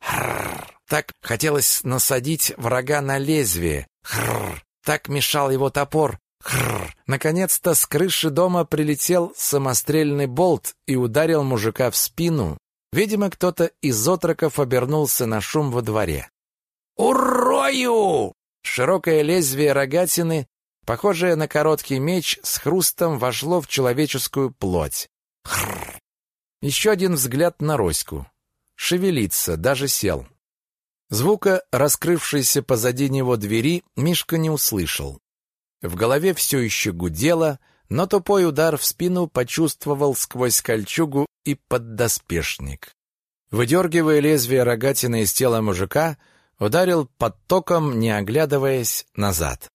Хрррр! Так хотелось насадить врага на лезвие. Хрррр! Так мешал его топор. Хрррр! Наконец-то с крыши дома прилетел самострельный болт и ударил мужика в спину. Видимо, кто-то из отроков обернулся на шум во дворе. «Урою!» Широкое лезвие рогатины, похожее на короткий меч, с хрустом вошло в человеческую плоть. Хрррр! Еще один взгляд на Роську. Шевелится, даже сел. Звука, раскрывшейся позади него двери, Мишка не услышал. В голове все еще гудело, но тупой удар в спину почувствовал сквозь кольчугу и поддоспешник. Выдергивая лезвие рогатины из тела мужика, ударил под током, не оглядываясь назад.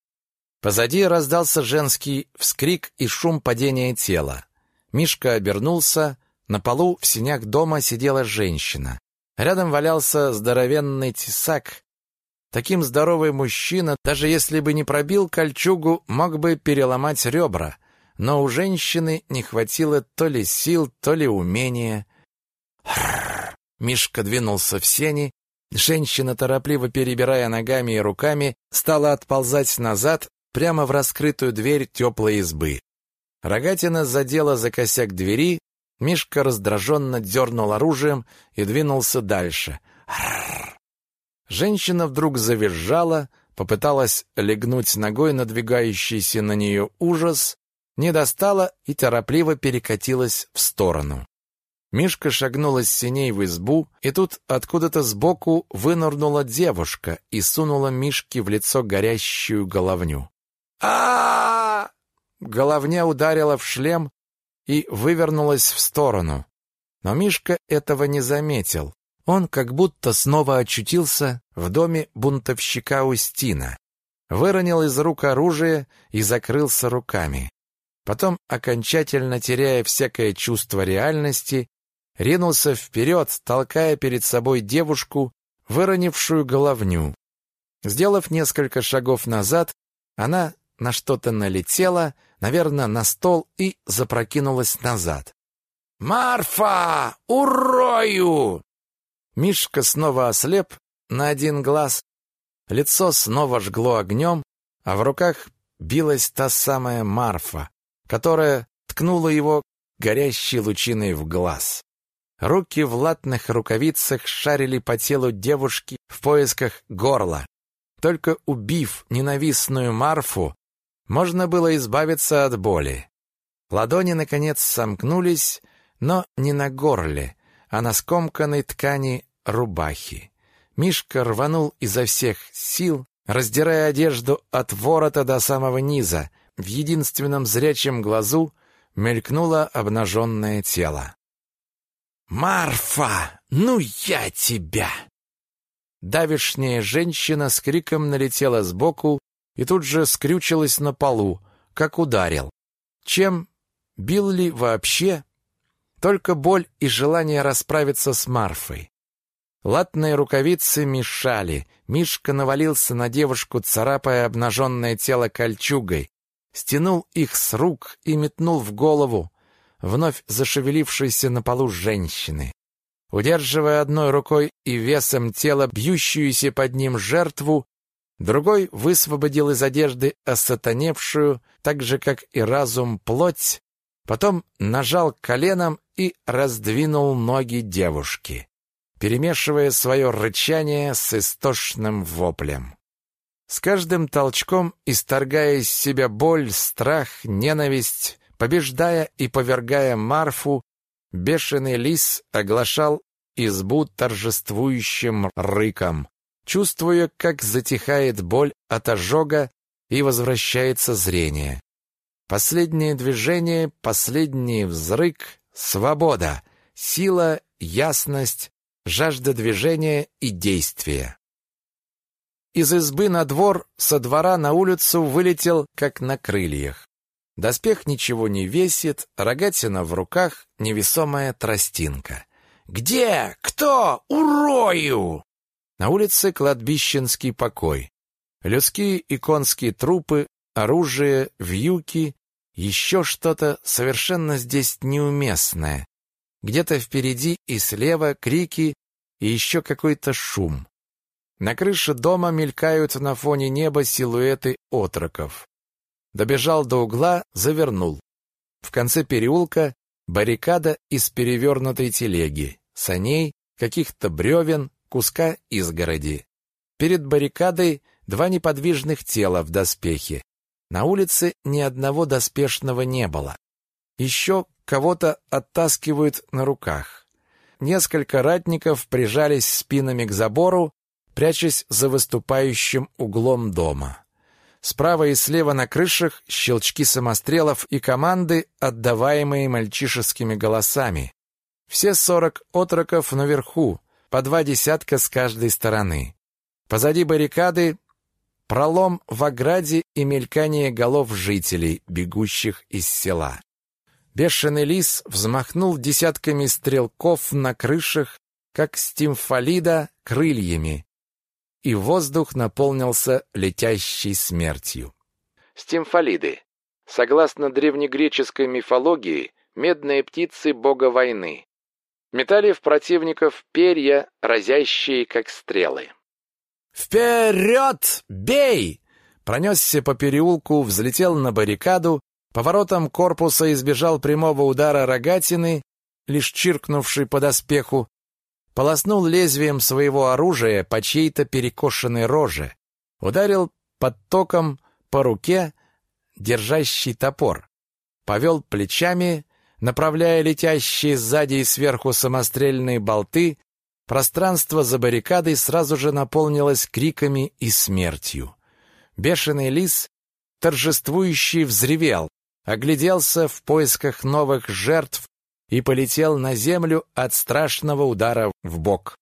Позади раздался женский вскрик и шум падения тела. Мишка обернулся, на полу в синях дома сидела женщина. Рядом валялся здоровенный тесак. Таким здоровый мужчина, даже если бы не пробил кольчугу, мог бы переломать ребра. Но у женщины не хватило то ли сил, то ли умения. Мишка двинулся в сени. Женщина, торопливо перебирая ногами и руками, стала отползать назад, прямо в раскрытую дверь теплой избы. Рогатина задела за косяк двери, Мишка раздраженно дернул оружием и двинулся дальше. Женщина вдруг завизжала, попыталась легнуть ногой надвигающийся на нее ужас, не достала и торопливо перекатилась в сторону. Мишка шагнул из синей в избу, и тут откуда-то сбоку вынырнула девушка и сунула Мишке в лицо горящую головню. а, -а, -а Головня ударила в шлем, и вывернулась в сторону. Но Мишка этого не заметил. Он как будто снова очутился в доме бунтовщика Устина. Выронил из рук оружие и закрылся руками. Потом, окончательно теряя всякое чувство реальности, ринулся вперед, толкая перед собой девушку, выронившую головню. Сделав несколько шагов назад, она на что-то налетела, наверное, на стол и запрокинулась назад. «Марфа! Урою!» Мишка снова ослеп на один глаз, лицо снова жгло огнем, а в руках билась та самая Марфа, которая ткнула его горящей лучиной в глаз. Руки в латных рукавицах шарили по телу девушки в поисках горла. Только убив ненавистную Марфу, можно было избавиться от боли. Ладони, наконец, сомкнулись, но не на горле, а на скомканной ткани рубахи. Мишка рванул изо всех сил, раздирая одежду от ворота до самого низа. В единственном зрячем глазу мелькнуло обнаженное тело. «Марфа, ну я тебя!» Давишняя женщина с криком налетела сбоку и тут же скрючилась на полу, как ударил. Чем? Бил ли вообще? Только боль и желание расправиться с Марфой. Латные рукавицы мешали. Мишка навалился на девушку, царапая обнаженное тело кольчугой, стянул их с рук и метнул в голову вновь зашевелившейся на полу женщины. Удерживая одной рукой и весом тела бьющуюся под ним жертву, Другой высвободил из одежды осатаневшую, так же, как и разум, плоть, потом нажал коленом и раздвинул ноги девушки, перемешивая свое рычание с истошным воплем. С каждым толчком, исторгая из себя боль, страх, ненависть, побеждая и повергая Марфу, бешеный лис оглашал избу торжествующим рыком, чувствуя, как затихает боль от ожога и возвращается зрение. Последнее движение, последний взрык, свобода, сила, ясность, жажда движения и действия. Из избы на двор, со двора на улицу вылетел, как на крыльях. Доспех ничего не весит, рогатина в руках, невесомая тростинка. «Где? Кто? Урою!» На улице кладбищенский покой. Людские и конские трупы, оружие, вьюки, еще что-то совершенно здесь неуместное. Где-то впереди и слева крики и еще какой-то шум. На крыше дома мелькают на фоне неба силуэты отроков. Добежал до угла, завернул. В конце переулка баррикада из перевернутой телеги саней, каких-то бревен, куска изгороди. Перед баррикадой два неподвижных тела в доспехе. На улице ни одного доспешного не было. Еще кого-то оттаскивают на руках. Несколько ратников прижались спинами к забору, прячась за выступающим углом дома. Справа и слева на крышах щелчки самострелов и команды, отдаваемые мальчишескими голосами. Все сорок отроков наверху, по два десятка с каждой стороны. Позади баррикады пролом в ограде и мелькание голов жителей, бегущих из села. Бешеный лис взмахнул десятками стрелков на крышах, как стимфалида, крыльями, и воздух наполнился летящей смертью. Стимфалиды. Согласно древнегреческой мифологии, медные птицы бога войны. Метали в противников перья, разящие, как стрелы. «Вперед! Бей!» Пронесся по переулку, взлетел на баррикаду, поворотом корпуса избежал прямого удара рогатины, лишь чиркнувший по доспеху, полоснул лезвием своего оружия по чьей-то перекошенной роже, ударил под током по руке, держащий топор, повел плечами, направляя летящие сзади и сверху самострельные болты, пространство за баррикадой сразу же наполнилось криками и смертью. Бешеный лис, торжествующий, взревел, огляделся в поисках новых жертв и полетел на землю от страшного удара в бок.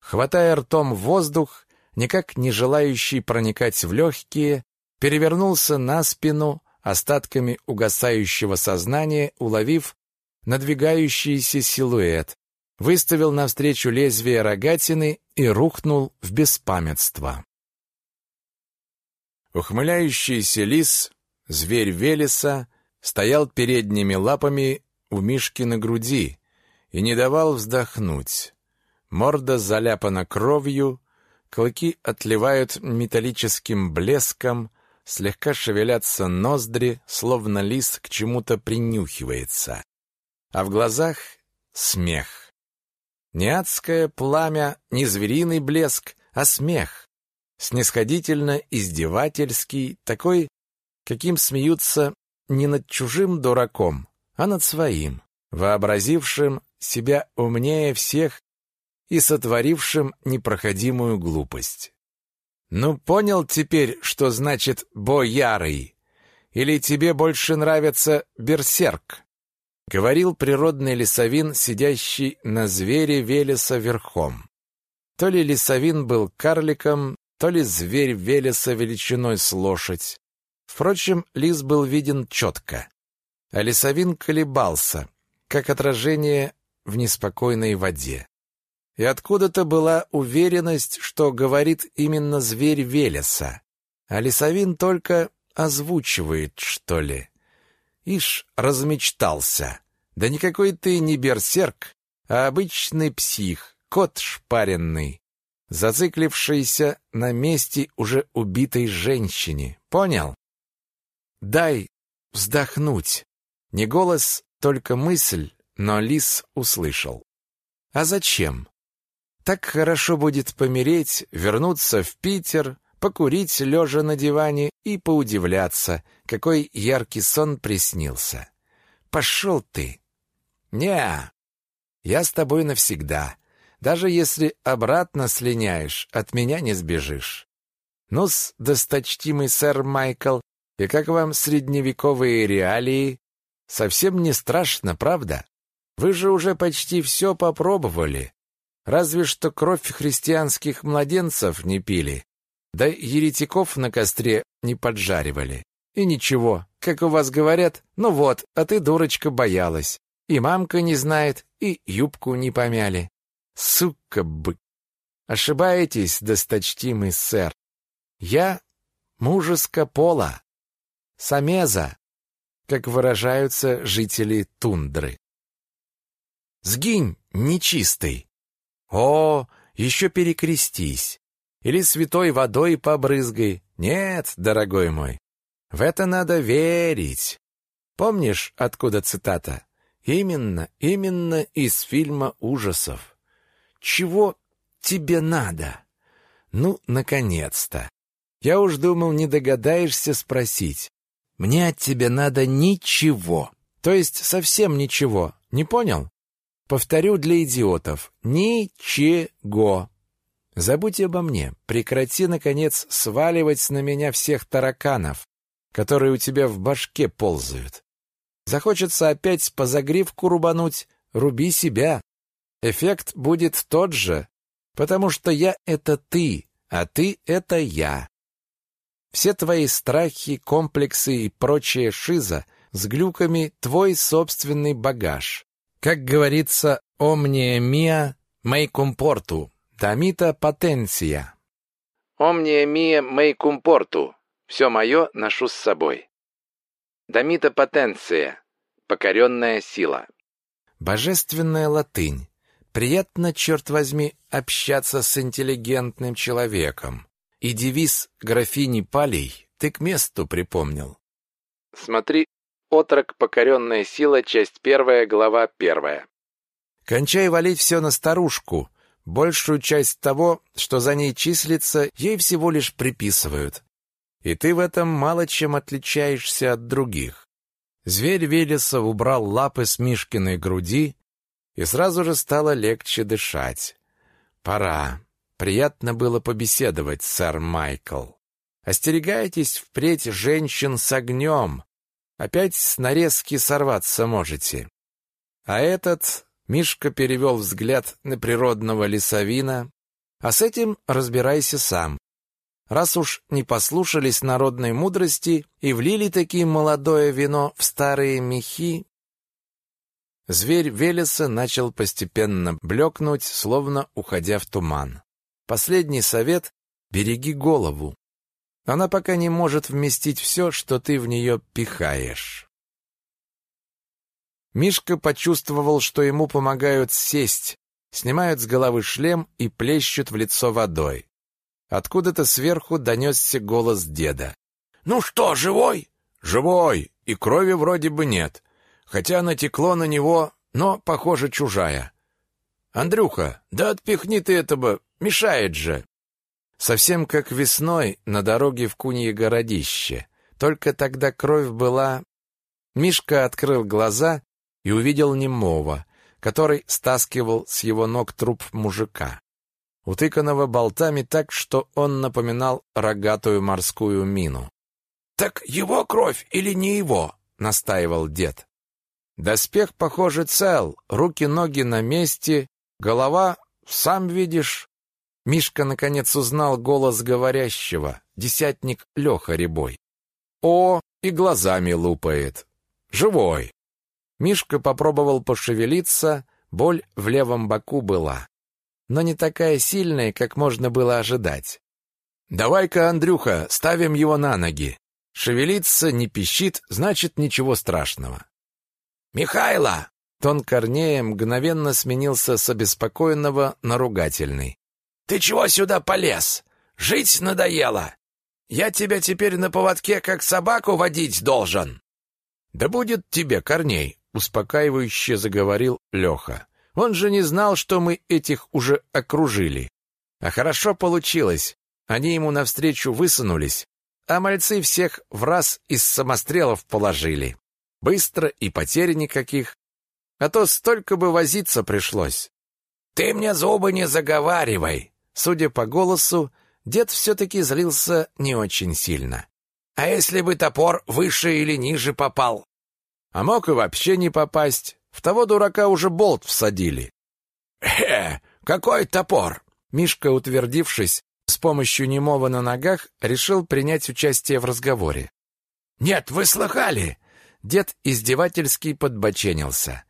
Хватая ртом воздух, никак не желающий проникать в легкие, перевернулся на спину, остатками угасающего сознания уловив надвигающийся силуэт, выставил навстречу лезвие рогатины и рухнул в беспамятство. Ухмыляющийся лис, зверь Велеса, стоял передними лапами у Мишки на груди и не давал вздохнуть. Морда заляпана кровью, клыки отливают металлическим блеском, слегка шевелятся ноздри, словно лис к чему-то принюхивается. А в глазах смех. Не адское пламя, не звериный блеск, а смех. Снисходительно издевательский, такой, каким смеются не над чужим дураком, а над своим, вообразившим себя умнее всех и сотворившим непроходимую глупость. Ну, понял теперь, что значит «боярый»? Или тебе больше нравится «берсерк»? Говорил природный лесовин, сидящий на звере Велеса верхом. То ли лесовин был карликом, то ли зверь Велеса величиной с лошадь. Впрочем, лис был виден четко. А лесовин колебался, как отражение в неспокойной воде. И откуда-то была уверенность, что говорит именно зверь Велеса. А лесовин только озвучивает, что ли. Ишь, размечтался. Да никакой ты не берсерк, а обычный псих, кот шпаренный, зациклившийся на месте уже убитой женщине. Понял? Дай вздохнуть. Не голос, только мысль, но лис услышал. А зачем? Так хорошо будет помереть, вернуться в Питер, покурить лежа на диване и поудивляться, какой яркий сон приснился. Пошел ты! Не я с тобой навсегда. Даже если обратно слиняешь, от меня не сбежишь. Ну-с, досточтимый сэр Майкл, и как вам средневековые реалии? Совсем не страшно, правда? Вы же уже почти все попробовали. Разве что кровь христианских младенцев не пили, да еретиков на костре не поджаривали. И ничего, как у вас говорят, ну вот, а ты, дурочка, боялась. И мамка не знает, и юбку не помяли. Сука бы. Ошибаетесь, досточтимый сэр. Я мужеско пола. Самеза, как выражаются жители тундры. Сгинь, нечистый. О, еще перекрестись. Или святой водой побрызгай. Нет, дорогой мой, в это надо верить. Помнишь, откуда цитата? Именно, именно из фильма ужасов. Чего тебе надо? Ну, наконец-то. Я уж думал, не догадаешься спросить. Мне от тебя надо ничего. То есть совсем ничего. Не понял? Повторю для идиотов. Ничего. Забудь обо мне. Прекрати, наконец, сваливать на меня всех тараканов, которые у тебя в башке ползают. Захочется опять по загривку рубануть, руби себя. Эффект будет тот же, потому что я — это ты, а ты — это я. Все твои страхи, комплексы и прочая шиза с глюками — твой собственный багаж. Как говорится, «Omnia mia mei comportu, damita potentia». «Omnia mia mei comportu» — «Все мое ношу с собой». «Дамита потенция» — «Покоренная сила». Божественная латынь. Приятно, черт возьми, общаться с интеллигентным человеком. И девиз графини Палей ты к месту припомнил. Смотри Отрок, покоренная сила, часть первая, глава первая. Кончай валить все на старушку. Большую часть того, что за ней числится, ей всего лишь приписывают. И ты в этом мало чем отличаешься от других. Зверь Велеса убрал лапы с Мишкиной груди, и сразу же стало легче дышать. Пора. Приятно было побеседовать, сэр Майкл. Остерегайтесь впредь женщин с огнем, Опять с нарезки сорваться можете. А этот Мишка перевел взгляд на природного лесовина, а с этим разбирайся сам. Раз уж не послушались народной мудрости и влили такие молодое вино в старые мехи, зверь Велеса начал постепенно блекнуть, словно уходя в туман. Последний совет — береги голову. Она пока не может вместить все, что ты в нее пихаешь. Мишка почувствовал, что ему помогают сесть, снимают с головы шлем и плещут в лицо водой. Откуда-то сверху донесся голос деда. «Ну что, живой?» «Живой, и крови вроде бы нет, хотя натекло на него, но, похоже, чужая. Андрюха, да отпихни ты этого, мешает же!» Совсем как весной на дороге в Кунье городище. Только тогда кровь была... Мишка открыл глаза и увидел немого, который стаскивал с его ног труп мужика, утыканного болтами так, что он напоминал рогатую морскую мину. «Так его кровь или не его?» — настаивал дед. Доспех, похоже, цел, руки-ноги на месте, голова, сам видишь, Мишка наконец узнал голос говорящего, десятник Леха Рябой. О, и глазами лупает. Живой. Мишка попробовал пошевелиться, боль в левом боку была, но не такая сильная, как можно было ожидать. Давай-ка, Андрюха, ставим его на ноги. Шевелиться не пищит, значит, ничего страшного. Михайло! Тон Корнея мгновенно сменился с обеспокоенного на ругательный. Ты чего сюда полез? Жить надоело. Я тебя теперь на поводке как собаку водить должен. Да будет тебе, Корней, успокаивающе заговорил Леха. Он же не знал, что мы этих уже окружили. А хорошо получилось. Они ему навстречу высунулись, а мальцы всех в раз из самострелов положили. Быстро и потерь никаких. А то столько бы возиться пришлось. Ты мне зубы не заговаривай, Судя по голосу, дед все-таки злился не очень сильно. «А если бы топор выше или ниже попал?» «А мог и вообще не попасть. В того дурака уже болт всадили». «Э, какой топор?» Мишка, утвердившись, с помощью немого на ногах, решил принять участие в разговоре. Нет, вы слыхали? Дед издевательски подбоченился.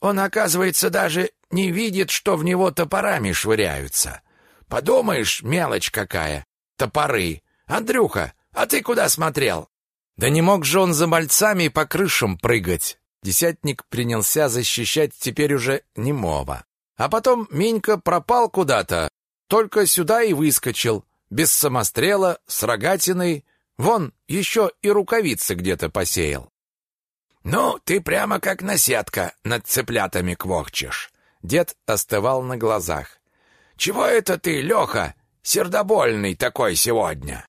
Он, оказывается, даже не видит, что в него топорами швыряются. Подумаешь, мелочь какая. Топоры. Андрюха, а ты куда смотрел? Да не мог же он за мальцами по крышам прыгать. Десятник принялся защищать теперь уже немого. А потом Минька пропал куда-то, только сюда и выскочил, без самострела, с рогатиной, вон еще и рукавицы где-то посеял. «Ну, ты прямо как наседка над цыплятами квохчешь». Дед остывал на глазах. «Чего это ты, Леха, сердобольный такой сегодня?»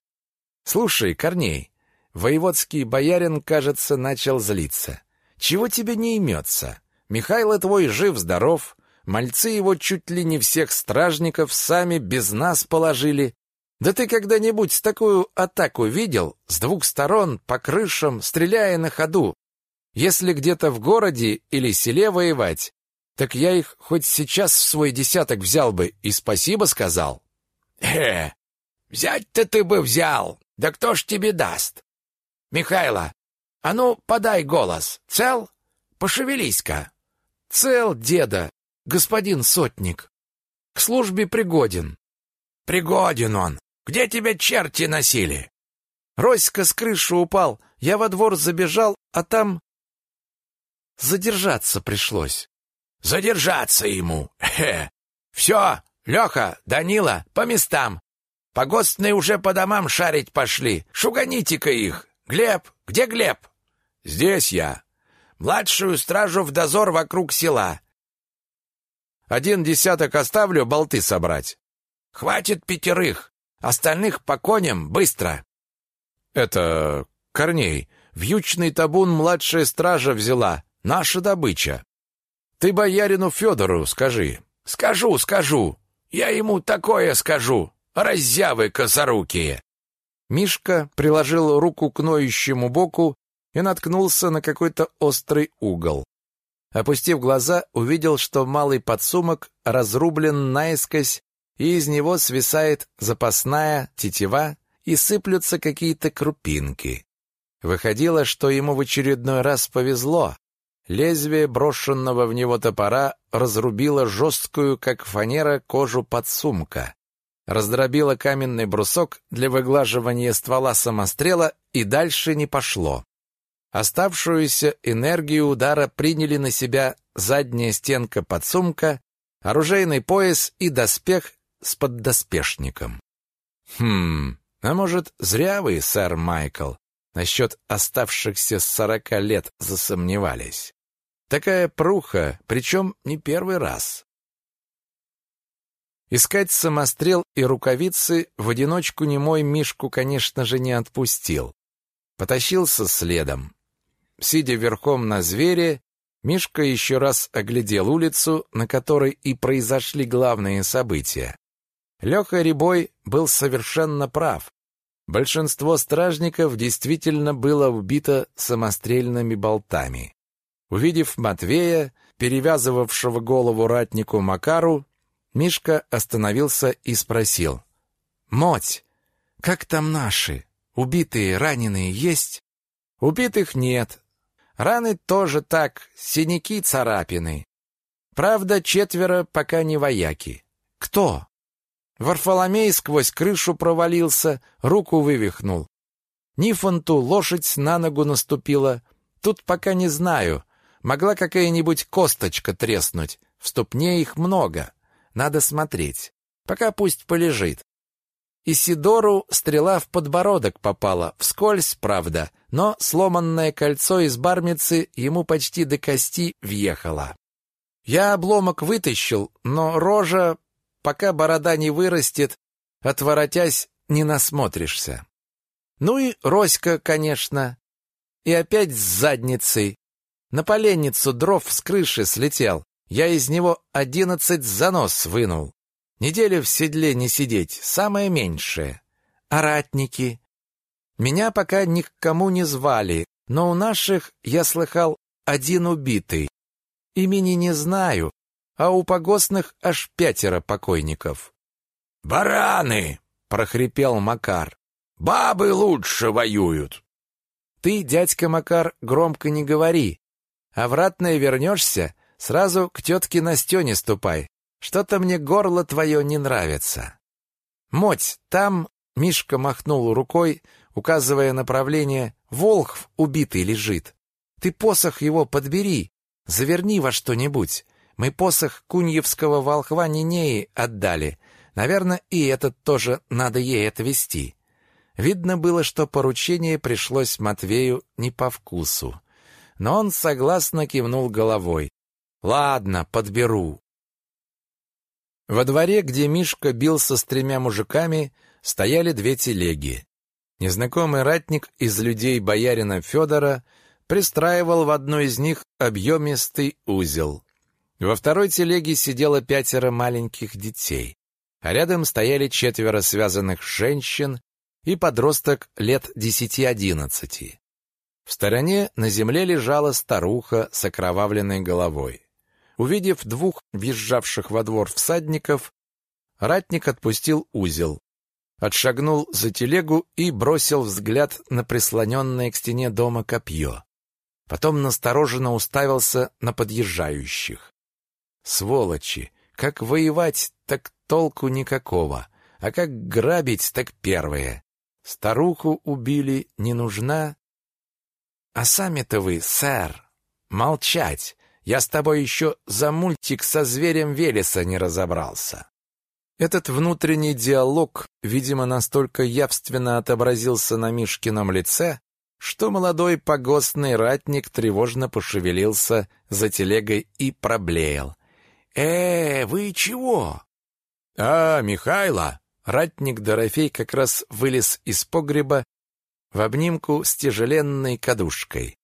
«Слушай, Корней, воеводский боярин, кажется, начал злиться. Чего тебе не имется? Михайло твой жив-здоров, мальцы его чуть ли не всех стражников сами без нас положили. Да ты когда-нибудь такую атаку видел? С двух сторон, по крышам, стреляя на ходу, если где-то в городе или селе воевать, так я их хоть сейчас в свой десяток взял бы и спасибо сказал. Э, взять-то ты бы взял, да кто ж тебе даст? Михайло, а ну, подай голос. Цел? Пошевелись-ка. Цел, деда, господин сотник. К службе пригоден. Пригоден он. Где тебя черти носили? Роська с крыши упал. Я во двор забежал, а там Задержаться пришлось. Задержаться ему. Хе. Все, Леха, Данила, по местам. Погостные уже по домам шарить пошли. Шуганите-ка их. Глеб, где Глеб? Здесь я. Младшую стражу в дозор вокруг села. Один десяток оставлю болты собрать. Хватит пятерых. Остальных по коням быстро. Это Корней. Вьючный табун младшая стража взяла. Наша добыча. Ты боярину Федору скажи. Скажу, скажу. Я ему такое скажу. Раззявы косорукие. Мишка приложил руку к ноющему боку и наткнулся на какой-то острый угол. Опустив глаза, увидел, что малый подсумок разрублен наискось, и из него свисает запасная тетива и сыплются какие-то крупинки. Выходило, что ему в очередной раз повезло. Лезвие брошенного в него топора разрубило жесткую, как фанера, кожу подсумка, раздробило каменный брусок для выглаживания ствола самострела и дальше не пошло. Оставшуюся энергию удара приняли на себя задняя стенка подсумка, оружейный пояс и доспех с поддоспешником. Хм, а может, зря вы, сэр Майкл, насчет оставшихся сорока лет засомневались. Такая пруха, причем не первый раз. Искать самострел и рукавицы в одиночку немой Мишку, конечно же, не отпустил. Потащился следом. Сидя верхом на звере, Мишка еще раз оглядел улицу, на которой и произошли главные события. Леха Рябой был совершенно прав. Большинство стражников действительно было убито самострельными болтами. Увидев Матвея, перевязывавшего голову ратнику Макару, Мишка остановился и спросил. «Моть, как там наши? Убитые, раненые есть?» «Убитых нет. Раны тоже так, синяки, царапины. Правда, четверо пока не вояки. Кто?» Варфоломей сквозь крышу провалился, руку вывихнул. Нифонту лошадь на ногу наступила. Тут пока не знаю, Могла какая-нибудь косточка треснуть. В ступне их много. Надо смотреть. Пока пусть полежит. Исидору стрела в подбородок попала, вскользь, правда, но сломанное кольцо из бармицы ему почти до кости въехало. Я обломок вытащил, но рожа, пока борода не вырастет, отворотясь, не насмотришься. Ну и Роська, конечно. И опять с задницей. На поленницу дров с крыши слетел. Я из него одиннадцать занос вынул. Неделю в седле не сидеть, самое меньшее. А ратники? Меня пока ни к кому не звали, но у наших, я слыхал, один убитый. Имени не знаю, а у погостных аж пятеро покойников. «Бараны!» — прохрипел Макар. «Бабы лучше воюют!» ты, дядька Макар, громко не говори. А в ратное вернешься, сразу к тетке Настене ступай. Что-то мне горло твое не нравится. Моть, там Мишка махнул рукой, указывая направление. Волхв убитый лежит. Ты посох его подбери, заверни во что-нибудь. Мы посох куньевского волхва Нинеи отдали. Наверное, и этот тоже надо ей отвезти. Видно было, что поручение пришлось Матвею не по вкусу. Но он согласно кивнул головой. «Ладно, подберу». Во дворе, где Мишка бился с тремя мужиками, стояли две телеги. Незнакомый ратник из людей боярина Федора пристраивал в одну из них объемистый узел. Во второй телеге сидело пятеро маленьких детей, а рядом стояли четверо связанных женщин и подросток лет десяти-одиннадцати. В стороне на земле лежала старуха с окровавленной головой. Увидев двух въезжавших во двор всадников, ратник отпустил узел, отшагнул за телегу и бросил взгляд на прислоненное к стене дома копье. Потом настороженно уставился на подъезжающих. Сволочи! Как воевать, так толку никакого. А как грабить, так первое. Старуху убили, не нужна. А сами-то вы, сэр, молчать. Я с тобой еще за мультик со зверем Велеса не разобрался. Этот внутренний диалог, видимо, настолько явственно отобразился на Мишкином лице, что молодой погостный ратник тревожно пошевелился за телегой и проблеял. «Э, вы чего?» «А, Михайло!» Ратник Дорофей как раз вылез из погреба в обнимку с тяжеленной кадушкой.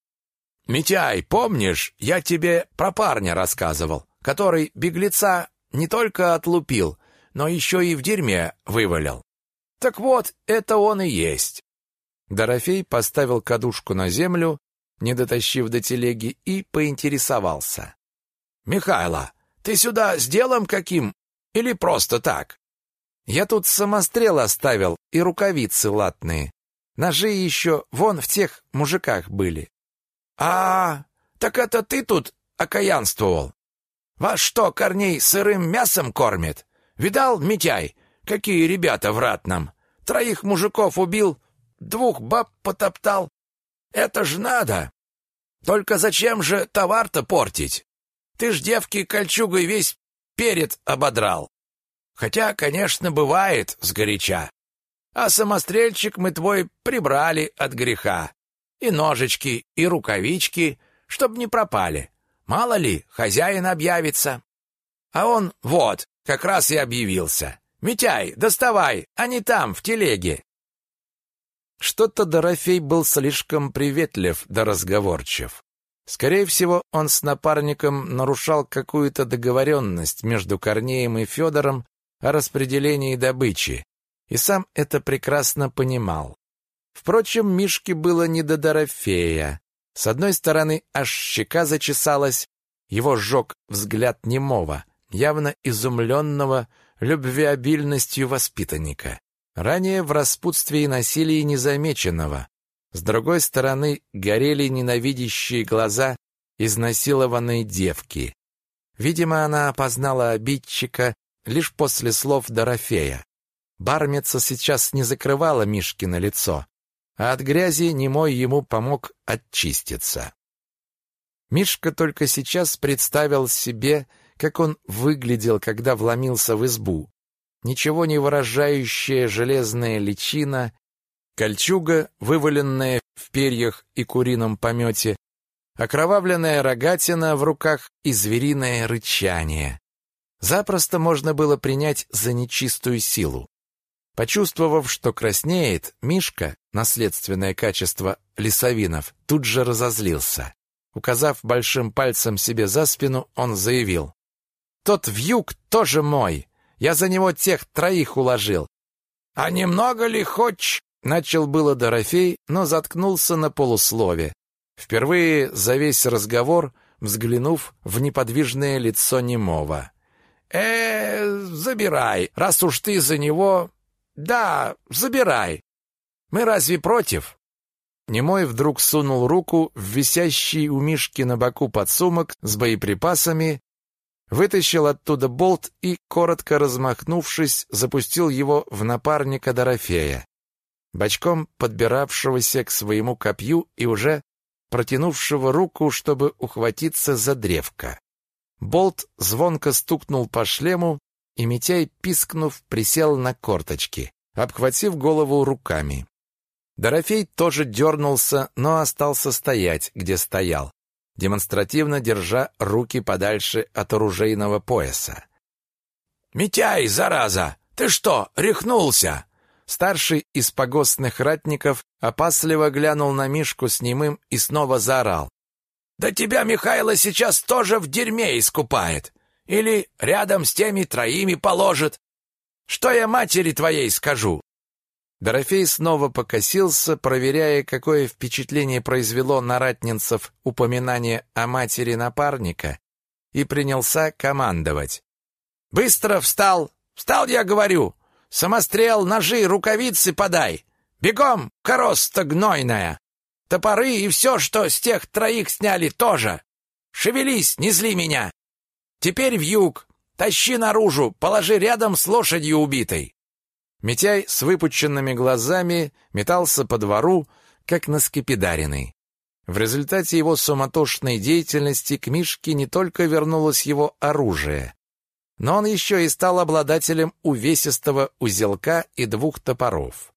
«Митяй, помнишь, я тебе про парня рассказывал, который беглеца не только отлупил, но еще и в дерьме вывалил? Так вот, это он и есть». Дорофей поставил кадушку на землю, не дотащив до телеги, и поинтересовался. «Михайло, ты сюда с делом каким или просто так? Я тут самострел оставил и рукавицы латные. Ножи еще вон в тех мужиках были. А, так это ты тут окаянствовал? Вас что, Корней сырым мясом кормит? Видал, Митяй, какие ребята в ратном? Троих мужиков убил, двух баб потоптал. Это ж надо. Только зачем же товар-то портить? Ты ж девки кольчугой весь перед ободрал. Хотя, конечно, бывает сгоряча. А самострельчик мы твой прибрали от греха. И ножички, и рукавички, чтоб не пропали. Мало ли, хозяин объявится. А он вот, как раз и объявился. «Митяй, доставай, не там, в телеге». Что-то Дорофей был слишком приветлив да разговорчив. Скорее всего, он с напарником нарушал какую-то договоренность между Корнеем и Федором о распределении добычи, и сам это прекрасно понимал. Впрочем, Мишке было не до Дорофея. С одной стороны, аж щека зачесалась, его сжег взгляд немого, явно изумленного любвеобильностью воспитанника, ранее в распутстве и насилии незамеченного, с другой стороны горели ненавидящие глаза изнасилованной девки. Видимо, она опознала обидчика лишь после слов Дорофея. Бармица сейчас не закрывала Мишкино лицо, а от грязи немой ему помог очиститься. Мишка только сейчас представил себе, как он выглядел, когда вломился в избу. Ничего не выражающая железная личина кольчуга, вываленная в перьях и курином помете, окровавленная рогатина в руках и звериное рычание. Запросто можно было принять за нечистую силу. Почувствовав, что краснеет, Мишка, наследственное качество лесовинов, тут же разозлился. Указав большим пальцем себе за спину, он заявил. «Тот вьюг тоже мой. Я за него тех троих уложил. А немного ли хочешь Начал было Дорофей, но заткнулся на полуслове. Впервые за весь разговор взглянув в неподвижное лицо немого. э забирай, раз уж ты за него... Да, забирай. Мы разве против?» Немой вдруг сунул руку в висящий у Мишки на боку подсумок с боеприпасами, вытащил оттуда болт и, коротко размахнувшись, запустил его в напарника Дорофея, бочком подбиравшегося к своему копью и уже протянувшего руку, чтобы ухватиться за древко. Болт звонко стукнул по шлему, и Митяй, пискнув, присел на корточки, обхватив голову руками. Дорофей тоже дернулся, но остался стоять, где стоял, демонстративно держа руки подальше от оружейного пояса. «Митяй, зараза! Ты что, рехнулся?» Старший из погостных ратников опасливо глянул на Мишку с немым и снова заорал. «Да тебя Михайло сейчас тоже в дерьме искупает! Или рядом с теми троими положит! Что я матери твоей скажу? Дорофей снова покосился, проверяя, какое впечатление произвело на ратнинцев упоминание о матери напарника, и принялся командовать. «Быстро встал! Встал, я говорю! Самострел, ножи, рукавицы подай! Бегом, короста гнойная! Топоры и все, что с тех троих сняли, тоже! Шевелись, не зли меня! Теперь в юг! Тащи наружу, положи рядом с лошадью убитой!» Митяй с выпученными глазами метался по двору, как наскепидаренный. В результате его суматошной деятельности к Мишке не только вернулось его оружие, но он еще и стал обладателем увесистого узелка и двух топоров.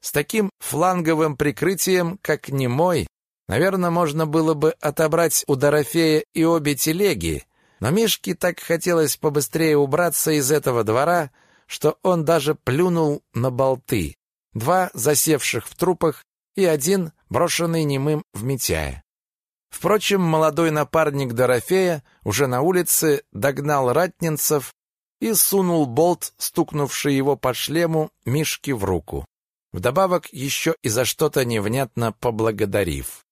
С таким фланговым прикрытием, как немой, наверное, можно было бы отобрать у Дорофея и обе телеги, но Мишке так хотелось побыстрее убраться из этого двора, что он даже плюнул на болты, два засевших в трупах и один брошенный немым в Митяя. Впрочем, молодой напарник Дорофея уже на улице догнал ратнинцев и сунул болт, стукнувший его по шлему, Мишке в руку. Вдобавок еще и за что-то невнятно поблагодарив.